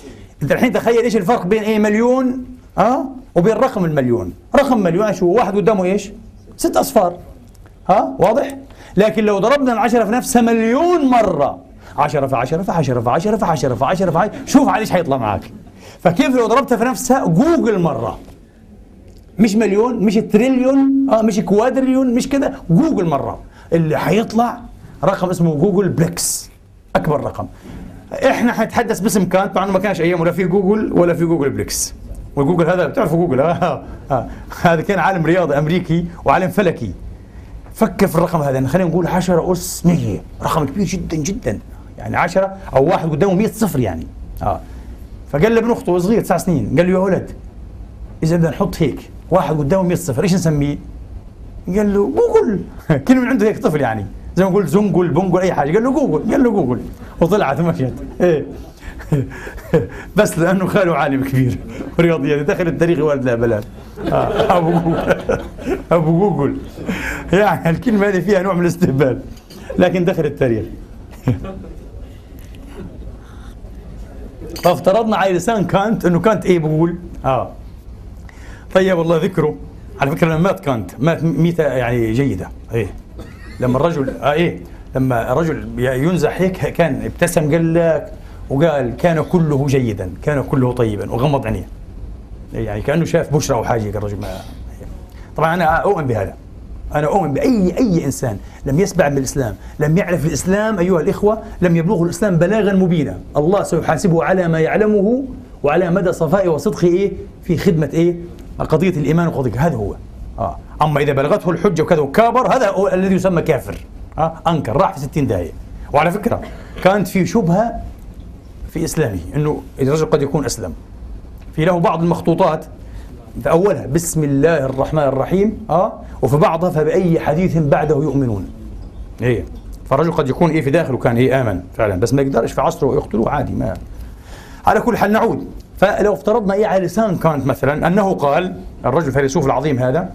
أنت الحين تخيل إيش الفرق بين إيه مليون آه وبين رقم المليون. رقم مليون شو واحد قدامه إيش؟ ست أصفار. ها واضح؟ لكن لو ضربنا العشرة في نفسها مليون مرة. 10 في 10 في 10 في 10 في 10 في 10 في 10 شوف على إيش حيطلع معك فكيف لو ضربتها في نفسها googol مرة. مش مليون مش تريليون آه مش quadrillion مش كده googol مرة. اللي حيطلع رقم اسمه googolplex. أكبر رقم. إحنا حنتحدث باسم كانت مع إنه ما كانش ايامه لا في googol ولا في googolplex. و googol هذا بتعرفوا googol آه, آه. هذا كان عالم رياضي أمريكي وعالم فلكي. فكر في الرقم هذا خلينا نقول 10 اس 100 رقم كبير جدا جدا. يعني 10 أو واحد قدامه 100 صفر يعني. آه. فقال لابن أخته صغير تسع سنين قال له يا ولد إذا بدنا نحط هيك واحد قدامه 100 صفر إيش نسميه؟ قال له googol. *laughs* كلمه من عنده هيك طفل يعني. زي ما نقول زنقل بنقل أي حاجة. قال له googol قال له googol. وطلعت ومشيت. إيه. *laughs* بس لأنه خاله عالم كبير. *laughs* ورياضيات دخل التاريخ ولد لا بلاد آه. أبو جوجل. أبو جوجل. يعني الكلمة هذه فيها نوع من الاستهبال لكن دخل التاريخ. فافترضنا على لسان كانت إنه كانت إيه بقول؟ آه. طيب والله ذكره. على فكرة لما مات كانت مات ميتة يعني جيدة. إيه. لما الرجل آه إيه. لما الرجل ينزح هيك كان ابتسم قال لك وقال كان كله جيدا كان كله طيبا وغمض عينيه. يعني كأنه شاف بشرى أو حاجة الرجل ما طبعا أنا أؤمن بهذا. أنا أؤمن بأي أي إنسان لم يسبع بالإسلام لم يعرف الإسلام أيها الإخوة لم يبلغه الإسلام بلاغا مبينا. الله سيحاسبه على ما يعلمه وعلى مدى صفائه وصدقه إيه؟ في خدمة إيه؟ قضية الإيمان وقضية هذا هو. آه. أما إذا بلغته الحجة وكذا وكابر هذا هو الذي يسمى كافر. آه. أنكر راح في 60 داهية. وعلى فكرة كانت في شبهة في إسلامه أنه الرجل قد يكون أسلم. في له بعض المخطوطات في أولها بسم الله الرحمن الرحيم آه وفي بعضها فبأي حديث بعده يؤمنون. إيه فالرجل قد يكون إيه في داخله كان إيه آمن فعلا بس ما يقدرش في عصره يقتلوه عادي ما. على كل حال نعود. فلو افترضنا إيه على لسان كانت مثلا أنه قال الرجل الفيلسوف العظيم هذا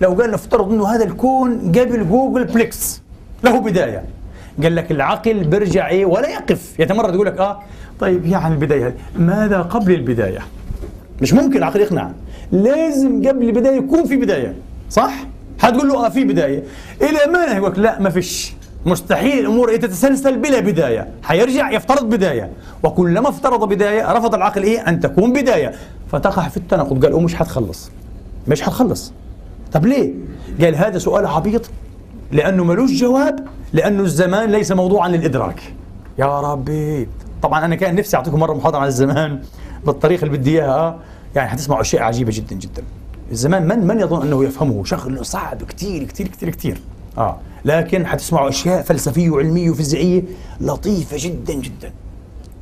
لو قال نفترض إنه هذا الكون قبل googolplex له بداية. قال لك العقل بيرجع إيه ولا يقف. يتمرد يقول لك آه طيب يعني البداية ماذا قبل البداية؟ مش ممكن العقل يقنع. لازم قبل البداية يكون في بداية صح؟ حتقول له آه في بداية. إلى ما يقول لك لا ما فيش. مستحيل الأمور تتسلسل بلا بداية. حيرجع يفترض بداية. وكلما افترض بداية رفض العقل إيه؟ أن تكون بداية. فتقع في التناقض. قال مش حتخلص. مش حتخلص. طب ليه؟ قال هذا سؤال عبيط. لأنه ملوش جواب لأنه الزمان ليس موضوعا للإدراك. يا ربي. طبعا أنا كان نفسي أعطيكم مرة محاضرة عن الزمان. بالطريقة اللي بدي إياها يعني حتسمعوا أشياء عجيبة جدا جدا. الزمان من من يظن أنه يفهمه شغل صعب كثير كثير كثير كثير آه. لكن حتسمعوا أشياء فلسفية وعلمية وفيزيائية لطيفة جدا جدا.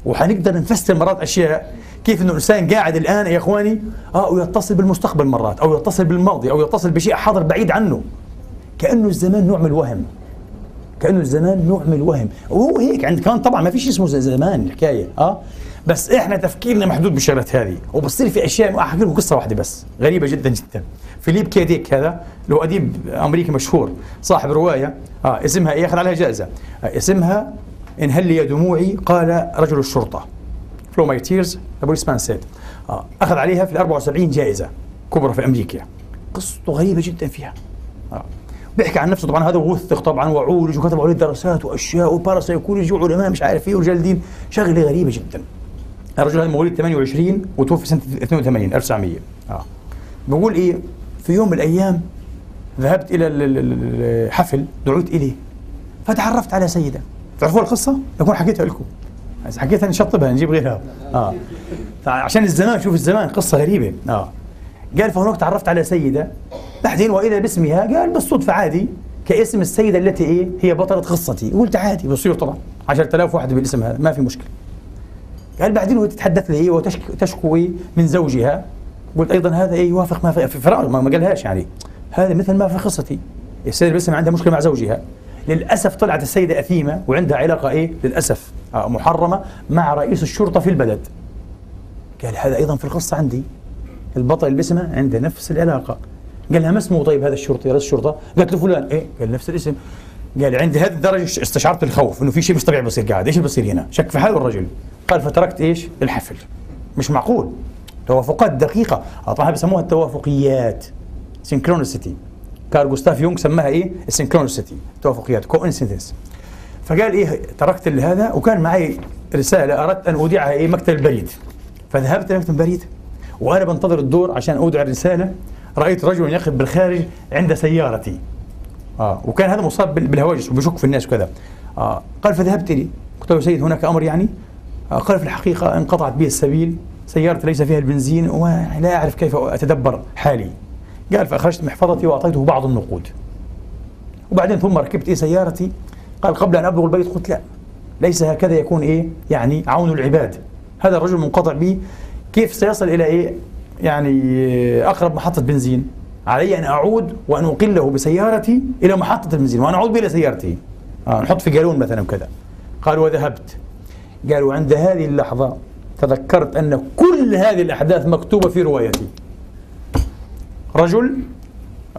وحنقدر نفسر مرات أشياء كيف إنه الإنسان قاعد الآن يا إخواني آه ويتصل بالمستقبل مرات أو يتصل بالماضي أو يتصل بشيء حاضر بعيد عنه. كأنه الزمان نوع من الوهم. كأنه الزمان نوع من الوهم. وهو هيك عند كان طبعا ما فيش اسمه زمان الحكاية آه. بس إحنا تفكيرنا محدود بالشغلات هذه. وبصير في أشياء احكي لكم قصه واحدة بس غريبة جدا جدا. فيليب كيديك هذا اللي هو اديب أمريكي مشهور صاحب رواية آه اسمها ياخذ عليها جائزة. آه اسمها انهلي دموعي قال رجل الشرطة. Flow My Tears the Policeman Said أخذ عليها في ال 74 جائزة كبرى في أمريكا. قصته غريبة جدا فيها. آه. بيحكي عن نفسه طبعا هذا وثق طبعا وعولج وكتب عليه دراسات وأشياء وباراسايكولوجي وعلماء مش عارف إيه ورجال دين. شغلة غريبة جدا. الرجل هذا مواليد 28 وتوفي سنة 82 1900 آه. بقول إيه في يوم من الأيام ذهبت إلى الحفل دعوت إليه. فتعرفت على سيدة. تعرفوا القصة؟ أكون حكيتها لكم. حكيتها نشطبها نجيب غيرها. آه. عشان الزمان شوف الزمان قصة غريبة. آه. قال فهناك تعرفت على سيدة. بعدين وإذا باسمها قال بالصدفة عادي كاسم السيدة التي إيه هي بطلة قصتي. قلت عادي بصير طبعا. 10000 واحد بالاسم هذا ما في مشكلة. قال بعدين وهي تتحدث لي وتشكو من زوجها قلت أيضا هذا إيه يوافق ما في فراغ ما قالهاش يعني. هذا مثل ما في قصتي. السيده بالاسم عندها مشكلة مع زوجها. للأسف طلعت السيدة أثيمة وعندها علاقة إيه؟ للأسف آه، محرمة مع رئيس الشرطة في البلد. قال هذا أيضا في القصة عندي. البطل اللي باسمه عنده نفس العلاقة. قال لها ما اسمه طيب هذا الشرطي رئيس الشرطة؟ قالت له فلان. إيه؟ قال نفس الاسم. قال عند هذه الدرجة استشعرت الخوف إنه في شيء مش طبيعي بصير قاعد. اللي بصير هنا؟ شك في حاله الرجل. قال فتركت إيش؟ الحفل. مش معقول. توافقات دقيقة. طبعا بيسموها التوافقيات. synchronicity كارل جوستاف يونغ سماها إيه؟ ال synchronicity. توافقيات. coincidence فقال إيه؟ تركت هذا. وكان معي رسالة أردت أن أودعها إيه؟ مكتب البريد. فذهبت لمكتب البريد. وأنا بنتظر الدور عشان أودع الرسالة. رأيت رجلا يقف بالخارج عند سيارتي. آه. وكان هذا مصاب بالهواجس وبشك في الناس وكذا. آه. قال فذهبت لي. قلت له سيد هناك أمر يعني؟ آه. قال في الحقيقة انقطعت بي السبيل. سيارتي ليس فيها البنزين ولا أعرف كيف أتدبر حالي. قال فأخرجت محفظتي وأعطيته بعض النقود. وبعدين ثم ركبت إيه سيارتي. قال قبل أن أبلغ البيت قلت لا. ليس هكذا يكون إيه؟ يعني عون العباد. هذا الرجل منقطع بي. كيف سيصل إلى إيه؟ يعني أقرب محطة بنزين. علي أن أعود وأن أقله بسيارتي إلى محطة البنزين وأنا أعود بها إلى سيارتي. آه نحط في جالون مثلا وكذا. قال وذهبت. قالوا عند هذه اللحظة تذكرت أن كل هذه الأحداث مكتوبة في روايتي. رجل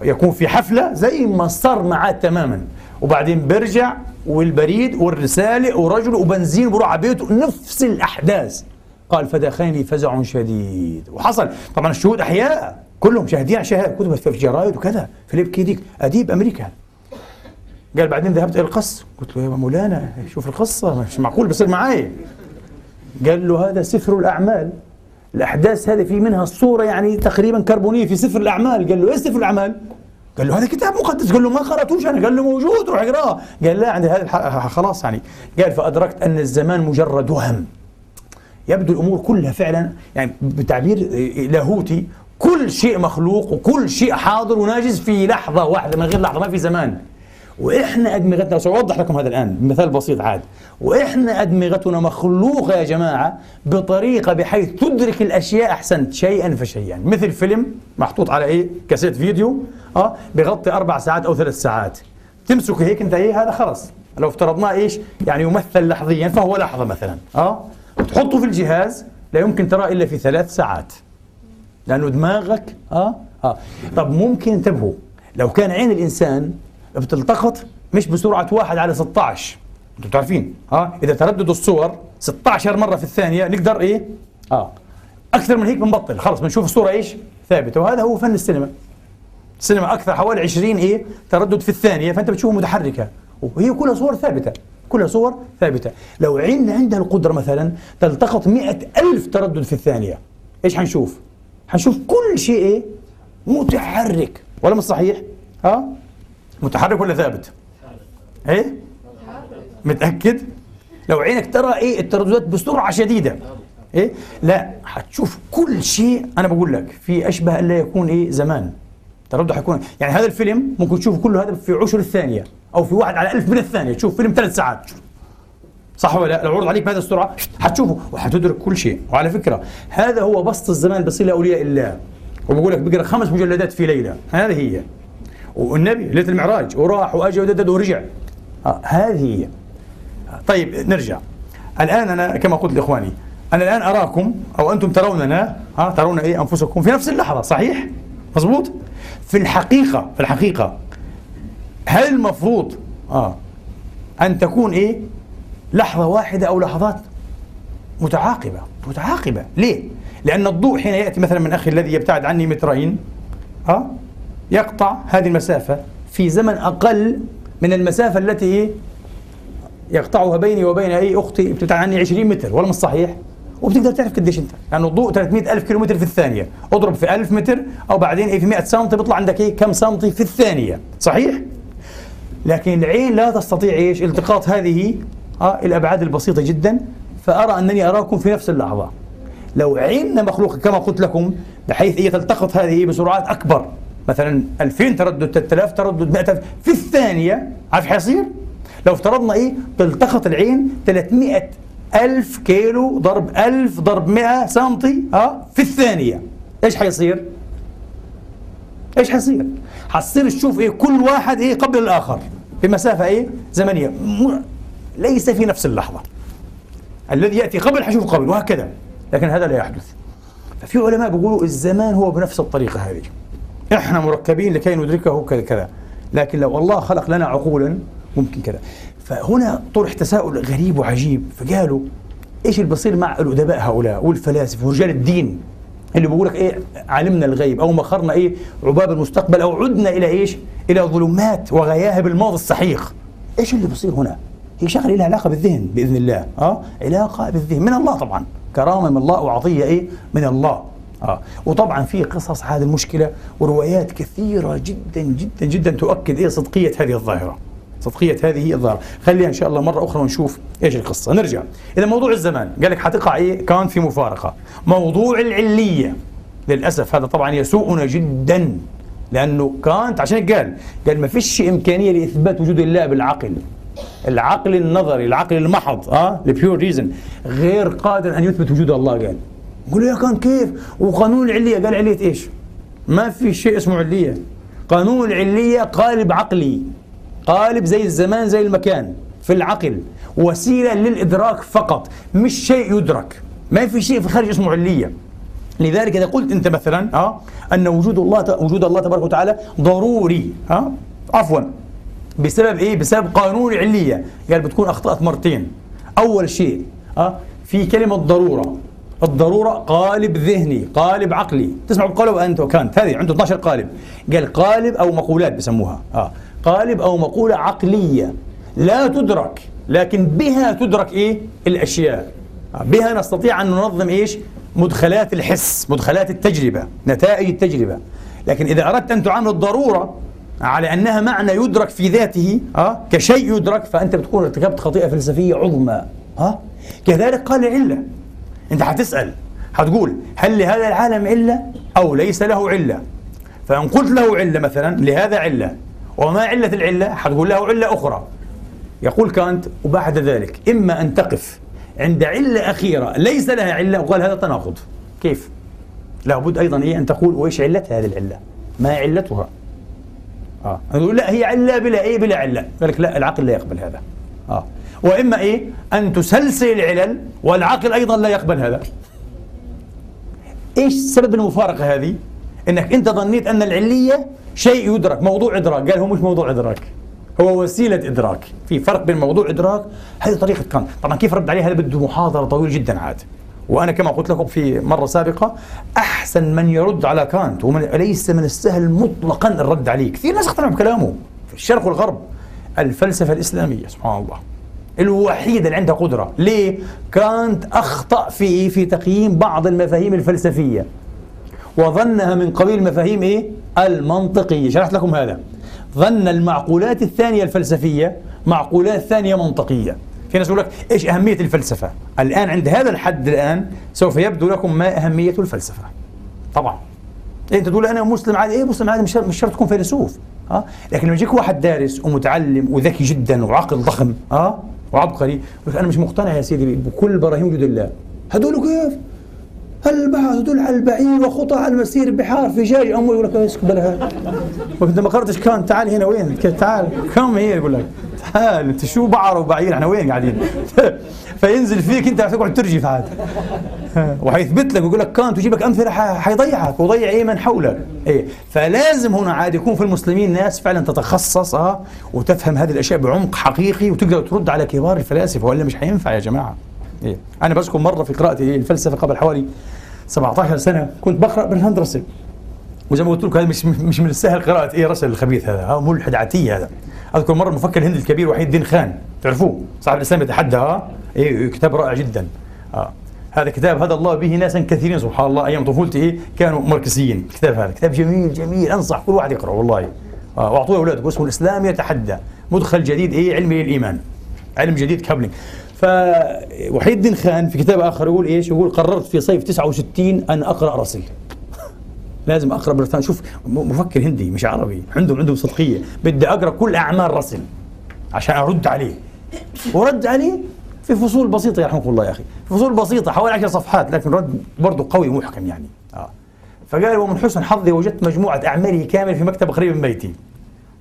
يكون في حفلة زي ما صار معاه تماما. وبعدين بيرجع والبريد والرسالة ورجل وبنزين بروح على بيته نفس الأحداث. قال فدخلني فزع شديد. وحصل. طبعا الشهود أحياء. كلهم شاهدين شهاد كتبت في الجرايد وكذا فيليب كيديك أديب أمريكا قال بعدين ذهبت إلى القص قلت له يا مولانا شوف القصة مش معقول بصير معي قال له هذا سفر الأعمال الأحداث هذه في منها الصورة يعني تقريبا كربونية في سفر الأعمال. قال له إيش سفر الأعمال؟ قال له هذا كتاب مقدس. قال له ما قرأتوش أنا. قال له موجود روح اقرأه. قال لا عندي هذا خلاص يعني. قال فأدركت أن الزمان مجرد وهم. يبدو الأمور كلها فعلا يعني بتعبير لاهوتي كل شيء مخلوق وكل شيء حاضر وناجز في لحظة واحدة من غير لحظة ما في زمان. وإحنا أدمغتنا ساوضح لكم هذا الآن بمثال بسيط عاد. وإحنا أدمغتنا مخلوقة يا جماعة بطريقة بحيث تدرك الأشياء احسنت شيئا فشيئا. مثل فيلم محطوط على إيه؟ كاسيت فيديو آه بغطي أربع ساعات أو ثلاث ساعات. تمسك هيك أنت إيه هذا خلص. لو افترضناه إيش؟ يعني يمثل لحظيا فهو لحظة مثلا آه. تحطه في الجهاز لا يمكن تراه إلا في ثلاث ساعات. لأنه دماغك آه آه. طب ممكن انتبهوا لو كان عين الإنسان بتلتقط مش بسرعة واحد على 16 أنتم تعرفين ها إذا تردد الصور 16 مرة في الثانية نقدر إيه؟ آه. أكثر من هيك بنبطل خلص بنشوف الصورة إيش؟ ثابتة وهذا هو فن السينما. السينما أكثر حوالي 20 إيه؟ تردد في الثانية فأنت بتشوفها متحركة. وهي كلها صور ثابتة كلها صور ثابتة. لو عيننا عندها القدرة مثلا تلتقط مئة ألف تردد في الثانية إيش حنشوف؟ حنشوف كل شيء إيه؟ متحرك ولا مش صحيح؟ ها؟ متحرك ولا ثابت؟ إيه؟ متأكد؟ لو عينك ترى إيه الترددات بسرعة شديدة إيه؟ لا حتشوف كل شيء أنا بقول لك في أشبه الا يكون إيه زمان تردد حيكون يعني هذا الفيلم ممكن تشوفه كله هذا في عشر الثانية أو في واحد على ألف من الثانية تشوف فيلم ثلاث ساعات صح ولا لا؟ لو عرض عليك بهذه السرعة حتشوفه وحتدرك كل شيء وعلى فكرة هذا هو بسط الزمان بصير لأولياء الله وبقول لك بقرأ خمس مجلدات في ليلة هذه هي والنبي ليلة المعراج وراح وأجى وددد ورجع آه هذه هي طيب نرجع الآن أنا كما قلت لإخواني أنا الآن أراكم أو أنتم تروننا ها ترون إيه أنفسكم في نفس اللحظة صحيح؟ مضبوط؟ في الحقيقة في الحقيقة هل المفروض آه أن تكون إيه؟ لحظة واحدة أو لحظات متعاقبة متعاقبة ليه؟ لأن الضوء حين يأتي مثلا من أخي الذي يبتعد عني مترين آه يقطع هذه المسافة في زمن أقل من المسافة التي؟ يقطعها بيني وبين أي أختي بتبتعد عني 20 متر ولا مش صحيح؟ وبتقدر تعرف قديش أنت لأنه يعني الضوء 300 ألف كيلومتر في الثانية اضرب في 1000 متر أو بعدين في 100 سم بيطلع عندك إيه كم سم في الثانية صحيح لكن العين لا تستطيع إيش التقاط هذه آه الأبعاد البسيطة جدا فأرى أنني أراكم في نفس اللحظة. لو عيننا مخلوقه كما قلت لكم بحيث هي تلتقط هذه بسرعات أكبر. مثلا 2000 تردد 3000 تردد 100000 في الثانية عارف حيصير؟ لو افترضنا إيه تلتقط العين 300 ألف كيلو ضرب ألف ضرب مئة سنتي ها في الثانية. إيش حيصير؟ إيش حيصير؟ حتصير تشوف إيه كل واحد إيه قبل الآخر. بمسافة إيه زمنية. ليس في نفس اللحظة الذي يأتي قبل حيشوف قبل وهكذا. لكن هذا لا يحدث. ففي علماء بيقولوا الزمان هو بنفس الطريقة هذه. إحنا مركبين لكي ندركه كذا كذا. لكن لو الله خلق لنا عقولا ممكن كذا. فهنا طرح تساؤل غريب وعجيب. فقالوا إيش اللي بصير مع الأدباء هؤلاء والفلاسفة ورجال الدين؟ اللي بيقول لك إيه علمنا الغيب أو مخرنا إيه عباب المستقبل أو عدنا إلى إيش؟ إلى ظلمات وغياهب الماضي السحيق إيش اللي بصير هنا؟ هي شغله لها علاقة بالذهن بإذن الله آه؟ علاقة بالذهن من الله طبعا كرامة من الله وعطية إيه؟ من الله آه. وطبعا في قصص هذه المشكلة وروايات كثيرة جدا جدا جدا تؤكد إيه؟ صدقية هذه الظاهرة صدقية هذه الظاهرة. خليها إن شاء الله مرة أخرى ونشوف إيش القصة. نرجع. إذا موضوع الزمان قال لك حتقع إيه؟ كان في مفارقة. موضوع العلية للأسف هذا طبعا يسوءنا جدا لأنه كانت عشان قال قال ما فيش إمكانية لإثبات وجود الله بالعقل. العقل النظري العقل المحض آه ال pure reason غير قادر أن يثبت وجود الله قال. قول يا كانت كيف؟ وقانون العلية قال علية إيش؟ ما في شيء اسمه علية. قانون العلية قالب عقلي قالب زي الزمان زي المكان في العقل. وسيلة للإدراك فقط مش شيء يدرك. ما في شيء في الخارج اسمه علية. لذلك إذا قلت أنت مثلا أه أن وجود الله وجود الله تبارك وتعالى ضروري أه عفوا. بسبب إيه؟ بسبب قانون العلية. قال بتكون أخطأت مرتين. أول شيء أه في كلمة ضرورة. الضرورة قالب ذهني قالب عقلي. تسمع بقالب أنت وكانت هذه عنده 12 قالب. قال قالب أو مقولات بسموها. آه قالب أو مقولة عقلية. لا تدرك لكن بها تدرك إيه؟ الأشياء. بها نستطيع أن ننظم إيش؟ مدخلات الحس مدخلات التجربة نتائج التجربة. لكن إذا أردت أن تعامل الضرورة على أنها معنى يدرك في ذاته أه؟ كشيء يدرك فأنت بتكون ارتكبت خطيئة فلسفية عظمى أه؟ كذلك قال علة أنت حتسأل حتقول هل لهذا العالم علة أو ليس له علة؟ فإن قلت له علة مثلا لهذا علة. وما علة العلة؟ حتقول له علة أخرى. يقول كانت وبعد ذلك إما أن تقف عند علة أخيرة ليس لها علة وقال هذا تناقض. كيف؟ لابد أيضا إيه أن تقول وإيش علتها هذه العلة. ما علتها؟ يقول لا هي علة بلا إيه؟ بلا علة. قال لك لا العقل لا يقبل هذا. آه. وإما إيه؟ أن تسلسل العلل والعقل أيضا لا يقبل هذا. إيش سبب المفارقة هذه؟ إنك أنت ظنيت أن العلية شيء يدرك موضوع إدراك. قال هو مش موضوع إدراك. هو وسيلة إدراك. في فرق بين موضوع إدراك هذه طريقة كانت طبعا كيف رد عليه هذا بده محاضرة طويلة جدا عاد. وأنا كما قلت لكم في مرة سابقة أحسن من يرد على كانت ومن ليس من السهل مطلقا الرد عليه كثير ناس اقتنعوا بكلامه. في الشرق والغرب الفلسفة الإسلامية سبحان الله. الوحيدة اللي عندها قدرة. ليه؟ كانت أخطأ في في تقييم بعض المفاهيم الفلسفية. وظنها من قبيل مفاهيم إيه؟ المنطقية. شرحت لكم هذا. ظن المعقولات الثانية الفلسفية معقولات ثانية منطقية. في ناس يقول لك إيش أهمية الفلسفة؟ الآن عند هذا الحد الآن سوف يبدو لكم ما أهمية الفلسفة. طبعا. أنت تقول أنا مسلم عادي إيه مسلم عادي مش مش شرط تكون فيلسوف. ها؟ لكن لما يجيك واحد دارس ومتعلم وذكي جدا وعقل ضخم ها؟ وعبقري يقول أنا مش مقتنع يا سيدي بكل براهين وجود الله. هدول كيف؟ البحر تدل على البعير وخطى على المسير بحار فجاج أمه يقول لك اسكت بلا وانت ما قرأتش كان تعال هنا وين؟ تعال كم هي؟ يقول لك تعال أنت شو بعر وبعير إحنا وين قاعدين؟ *laughs* فينزل فيك أنت تقعد ترجف عاد *laughs* وحيثبت لك ويقول لك كانت ويجيب لك امثله حيضيعك ويضيع إيه من حولك. إيه فلازم هنا عاد يكون في المسلمين ناس فعلا تتخصص آه وتفهم هذه الأشياء بعمق حقيقي وتقدر ترد على كبار الفلاسفة ولا مش حينفع يا جماعة. إيه؟ أنا بذكر مرة في قراءتي الفلسفة قبل حوالي 17 سنة كنت بقرأ برنهاند راسل وزي ما قلت لكم هذا مش مش من السهل قراءة. إيه رسل الخبيث هذا. هذا ملحد عتي هذا. أذكر مرة المفكر الهندي الكبير وحيد الدين خان. تعرفوه؟ صاحب الإسلام يتحدى. آه إيه كتاب رائع جدا. آه هذا كتاب هدى الله به ناسا كثيرين. سبحان الله أيام طفولتي إيه كانوا ماركسيين. الكتاب هذا. كتاب جميل جميل. أنصح كل واحد يقرا والله. آه وأعطوه اولادكم اسمه الإسلام يتحدى. مدخل جديد إيه علمي للإيمان. علم جديد كابلينج فوحيد الدين خان في كتاب آخر يقول إيش؟ يقول قررت في صيف 69 أن أقرأ رسل. *laughs* لازم أقرأ بريطانيا شوف مفكر هندي مش عربي. عندهم عندهم صدقية. بدي أقرأ كل أعمال رسل عشان أرد عليه. ورد عليه في فصول بسيطة يرحمكم الله يا أخي. فصول بسيطة حوالي 10 صفحات لكن رد برضه قوي ومحكم يعني. آه. فقال ومن حسن حظي وجدت مجموعة اعماله كامل في مكتب قريب من بيتي.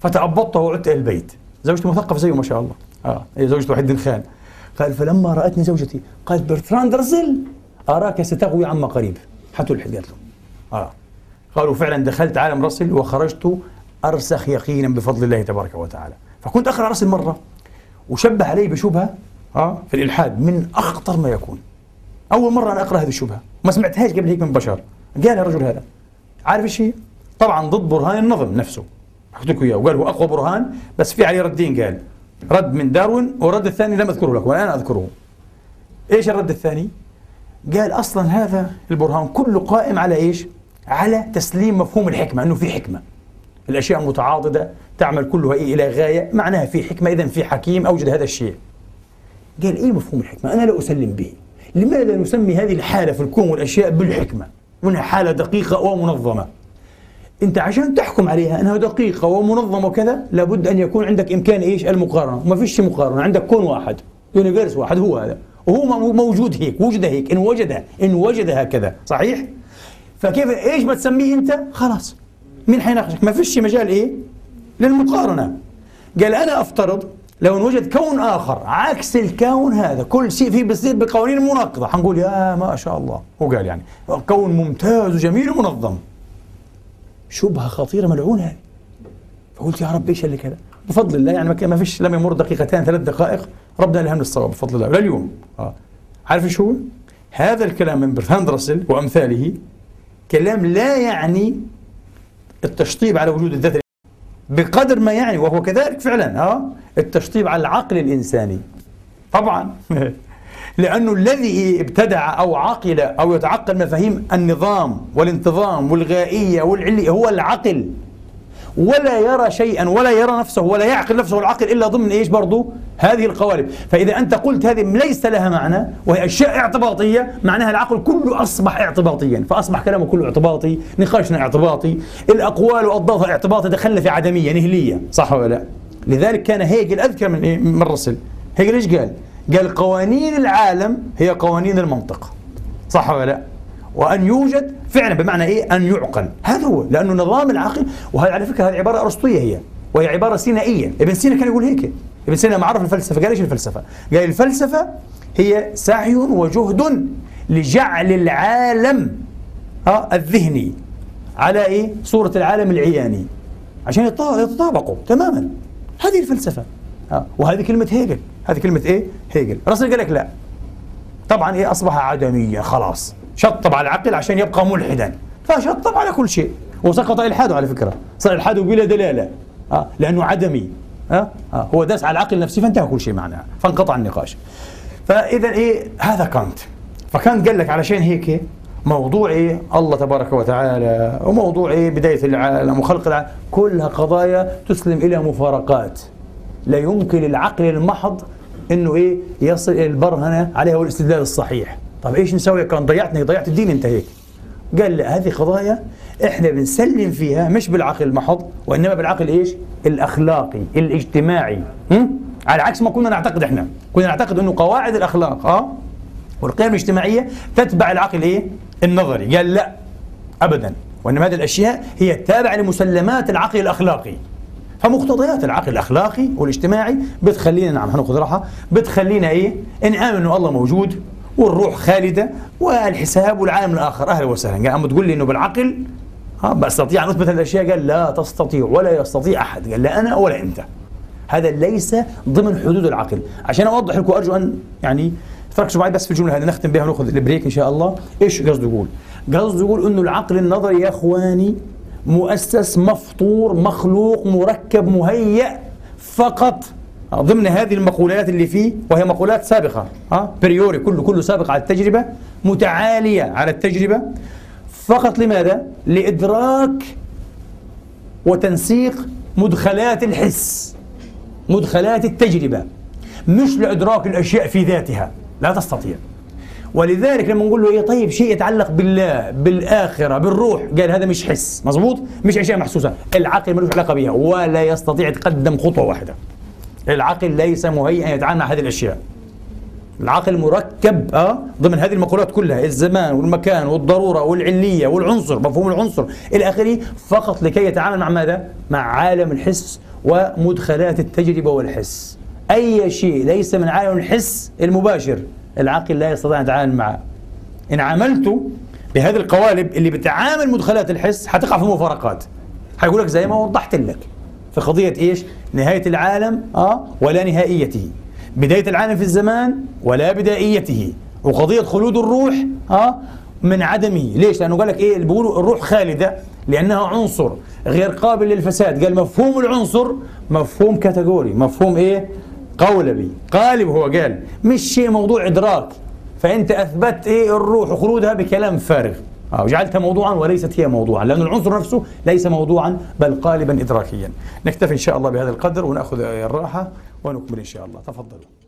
فتعبطته وعدت إلى البيت. زوجتي مثقفة زيه ما شاء الله. آه. هي زوجته وحيد خان. قال فلما رأتني زوجتي قالت برتراند رسل أراك ستغوي عما قريب. حتلحد قالت له آه. قالوا فعلا دخلت عالم رسل وخرجت أرسخ يقينا بفضل الله تبارك وتعالى. فكنت أقرأ رسل مرة وشبه علي بشبهة آه في الإلحاد من أخطر ما يكون. أول مرة أنا أقرأ هذه الشبهة ما سمعتهاش قبل هيك من بشر. قال الرجل هذا عارف إيش هي؟ طبعا ضد برهان النظم نفسه. حكيت لكم إياه وقال هو أقوى برهان بس في عليه ردين. قال رد من داروين والرد الثاني لم أذكره لكم والآن أذكره إيش الرد الثاني؟ قال أصلا هذا البرهان كله قائم على إيش؟ على تسليم مفهوم الحكمة أنه في حكمة الأشياء متعاضدة تعمل كلها إيه إلى غاية معناها في حكمة إذا في حكيم أوجد هذا الشيء قال إيه مفهوم الحكمة؟ أنا لا أسلم به لماذا نسمي هذه الحالة في الكون والأشياء بالحكمة؟ وأنها حالة دقيقة ومنظمة انت عشان تحكم عليها انها دقيقة ومنظمة وكذا لابد أن يكون عندك إمكان إيش؟ المقارنة. ما فيش مقارنة. عندك كون واحد يونيفيرس واحد هو هذا. وهو موجود هيك وجد هيك إن وجد إن وجد هكذا. صحيح؟ فكيف؟ إيش ما تسميه أنت؟ خلاص. مين حيناقشك ما فيش مجال إيه؟ للمقارنة. قال أنا أفترض لو أن وجد كون آخر عكس الكون هذا كل شيء فيه بيصير بقوانين مناقضة. حنقول يا ما شاء الله. هو قال يعني كون ممتاز وجميل ومنظم. شبهة خطيرة ملعونة. هذه فقلت يا رب إيش اللي كذا؟ بفضل الله يعني ما فيش لم يمر دقيقتين ثلاث دقائق ربنا الهمنا الصواب بفضل الله. لليوم آه. عارف إيش هو؟ هذا الكلام من برتراند راسل وأمثاله. كلام لا يعني التشطيب على وجود الذات. بقدر ما يعني وهو كذلك فعلا آه. التشطيب على العقل الإنساني. طبعا. *laughs* لأنه الذي ابتدع أو عقل أو يتعقل مفاهيم النظام والانتظام والغائية والعلية هو العقل. ولا يرى شيئا ولا يرى نفسه ولا يعقل نفسه العقل إلا ضمن إيش برضو؟ هذه القوالب. فإذا أنت قلت هذه ليس لها معنى وهي أشياء اعتباطية معناها العقل كله أصبح اعتباطيا. فأصبح كلامه كله اعتباطي نقاشنا اعتباطي الأقوال وأضافها اعتباطي دخلنا في عدمية نهلية صح ولا لا؟ لذلك كان هيجل أذكر من إيه؟ من رسل هيجل إيش قال؟ قال قوانين العالم هي قوانين المنطق صح ولا لا؟ وأن يوجد فعلا بمعنى إيه؟ أن يعقل. هذا هو لأنه نظام العقل وهذه على فكرة هذه عبارة أرسطوية هي وهي عبارة سينائية. ابن سينا كان يقول هيك. ابن سينا ما عرف الفلسفة. قال إيش الفلسفة؟ قال الفلسفة هي سعي وجهد لجعل العالم الذهني على إيه؟ صورة العالم العياني عشان يتطابقوا تماما. هذه الفلسفة. وهذه كلمة هيجل. هذه كلمة إيه؟ هيجل. راسل قال لك لا. طبعا إيه أصبح عدميا خلاص. شطب على العقل عشان يبقى ملحدا. فشطب على كل شيء. وسقط إلحاده على فكرة. صار إلحاده بلا دلالة. آه لأنه عدمي. آه آه هو داس على العقل النفسي فانتهى كل شيء معناه فانقطع النقاش. فاذا إيه؟ هذا كانت. فكانت قال لك علشان هيك موضوع إيه؟ الله تبارك وتعالى. وموضوع إيه؟ بداية العالم وخلق العالم. كلها قضايا تسلم إلى مفارقات. لا يمكن العقل المحض إنه إيه يصل إلى البرهنه عليها والاستدلال الصحيح. طب إيش نسوي؟ كان ضيعتني ضيعت الدين انت هيك قال لا هذه قضايا إحنا بنسلم فيها مش بالعقل المحض وإنما بالعقل إيش؟ الأخلاقي الاجتماعي. هم؟ على عكس ما كنا نعتقد إحنا. كنا نعتقد إنه قواعد الأخلاق آه؟ والقيم الاجتماعية تتبع العقل إيه؟ النظري. قال لا ابدا. وإنما هذه الأشياء هي تابعة لمسلمات العقل الأخلاقي. فمقتضيات العقل الأخلاقي والاجتماعي بتخلينا نعم هناخذ راحة بتخلينا إيه؟ نآمن انه الله موجود والروح خالدة والحساب والعالم الآخر. أهلا وسهلا. قال أما تقول لي إنه بالعقل؟ ها بستطيع. ان اثبت الأشياء قال لا تستطيع ولا يستطيع أحد. قال لا أنا ولا أنت. هذا ليس ضمن حدود العقل. عشان أوضح لكم أرجو أن يعني تركزوا معي بس في الجملة هذه. نختم بها وناخذ البريك إن شاء الله. إيش قصده يقول؟ قصده يقول إنه العقل النظري يا إخواني مؤسس مفطور مخلوق مركب مهيأ فقط. ضمن هذه المقولات اللي فيه وهي مقولات سابقة بريوري كله كله سابق على التجربة متعالية على التجربة. فقط لماذا؟ لإدراك وتنسيق مدخلات الحس مدخلات التجربة مش لإدراك الأشياء في ذاتها. لا تستطيع. ولذلك لما نقول له إيه طيب شيء يتعلق بالله بالآخرة بالروح قال هذا مش حس. مزبوط مش أشياء محسوسة. العقل ملوش علاقة بها ولا يستطيع يتقدم خطوة واحدة. العقل ليس مهيئا يتعامل مع هذه الأشياء. العقل مركب آه ضمن هذه المقولات كلها الزمان والمكان والضرورة والعلية والعنصر مفهوم العنصر. إلى آخره فقط لكي يتعامل مع ماذا؟ مع عالم الحس ومدخلات التجربة والحس. أي شيء ليس من عالم الحس المباشر العقل لا يستطيع أن يتعامل معه. إن عملت بهذه القوالب اللي بتعامل مدخلات الحس حتقع في مفارقات. حيقول لك زي ما وضحت لك في قضية إيش؟ نهاية العالم آه ولا نهائيته. بداية العالم في الزمان ولا بدائيته. وقضية خلود الروح آه من عدمه ليش؟ لأنه قال لك إيه؟ اللي بيقولوا الروح خالدة لأنها عنصر غير قابل للفساد. قال مفهوم العنصر مفهوم كاتيجوري. مفهوم إيه؟ قولبي قالب هو قال. مش شيء موضوع إدراك. فأنت أثبت إيه الروح وخلودها بكلام فارغ. وجعلتها موضوعا وليست هي موضوعا. لأن العنصر نفسه ليس موضوعا بل قالبا إدراكيا. نكتفي إن شاء الله بهذا القدر ونأخذ الراحة ونكمل إن شاء الله. تفضلوا.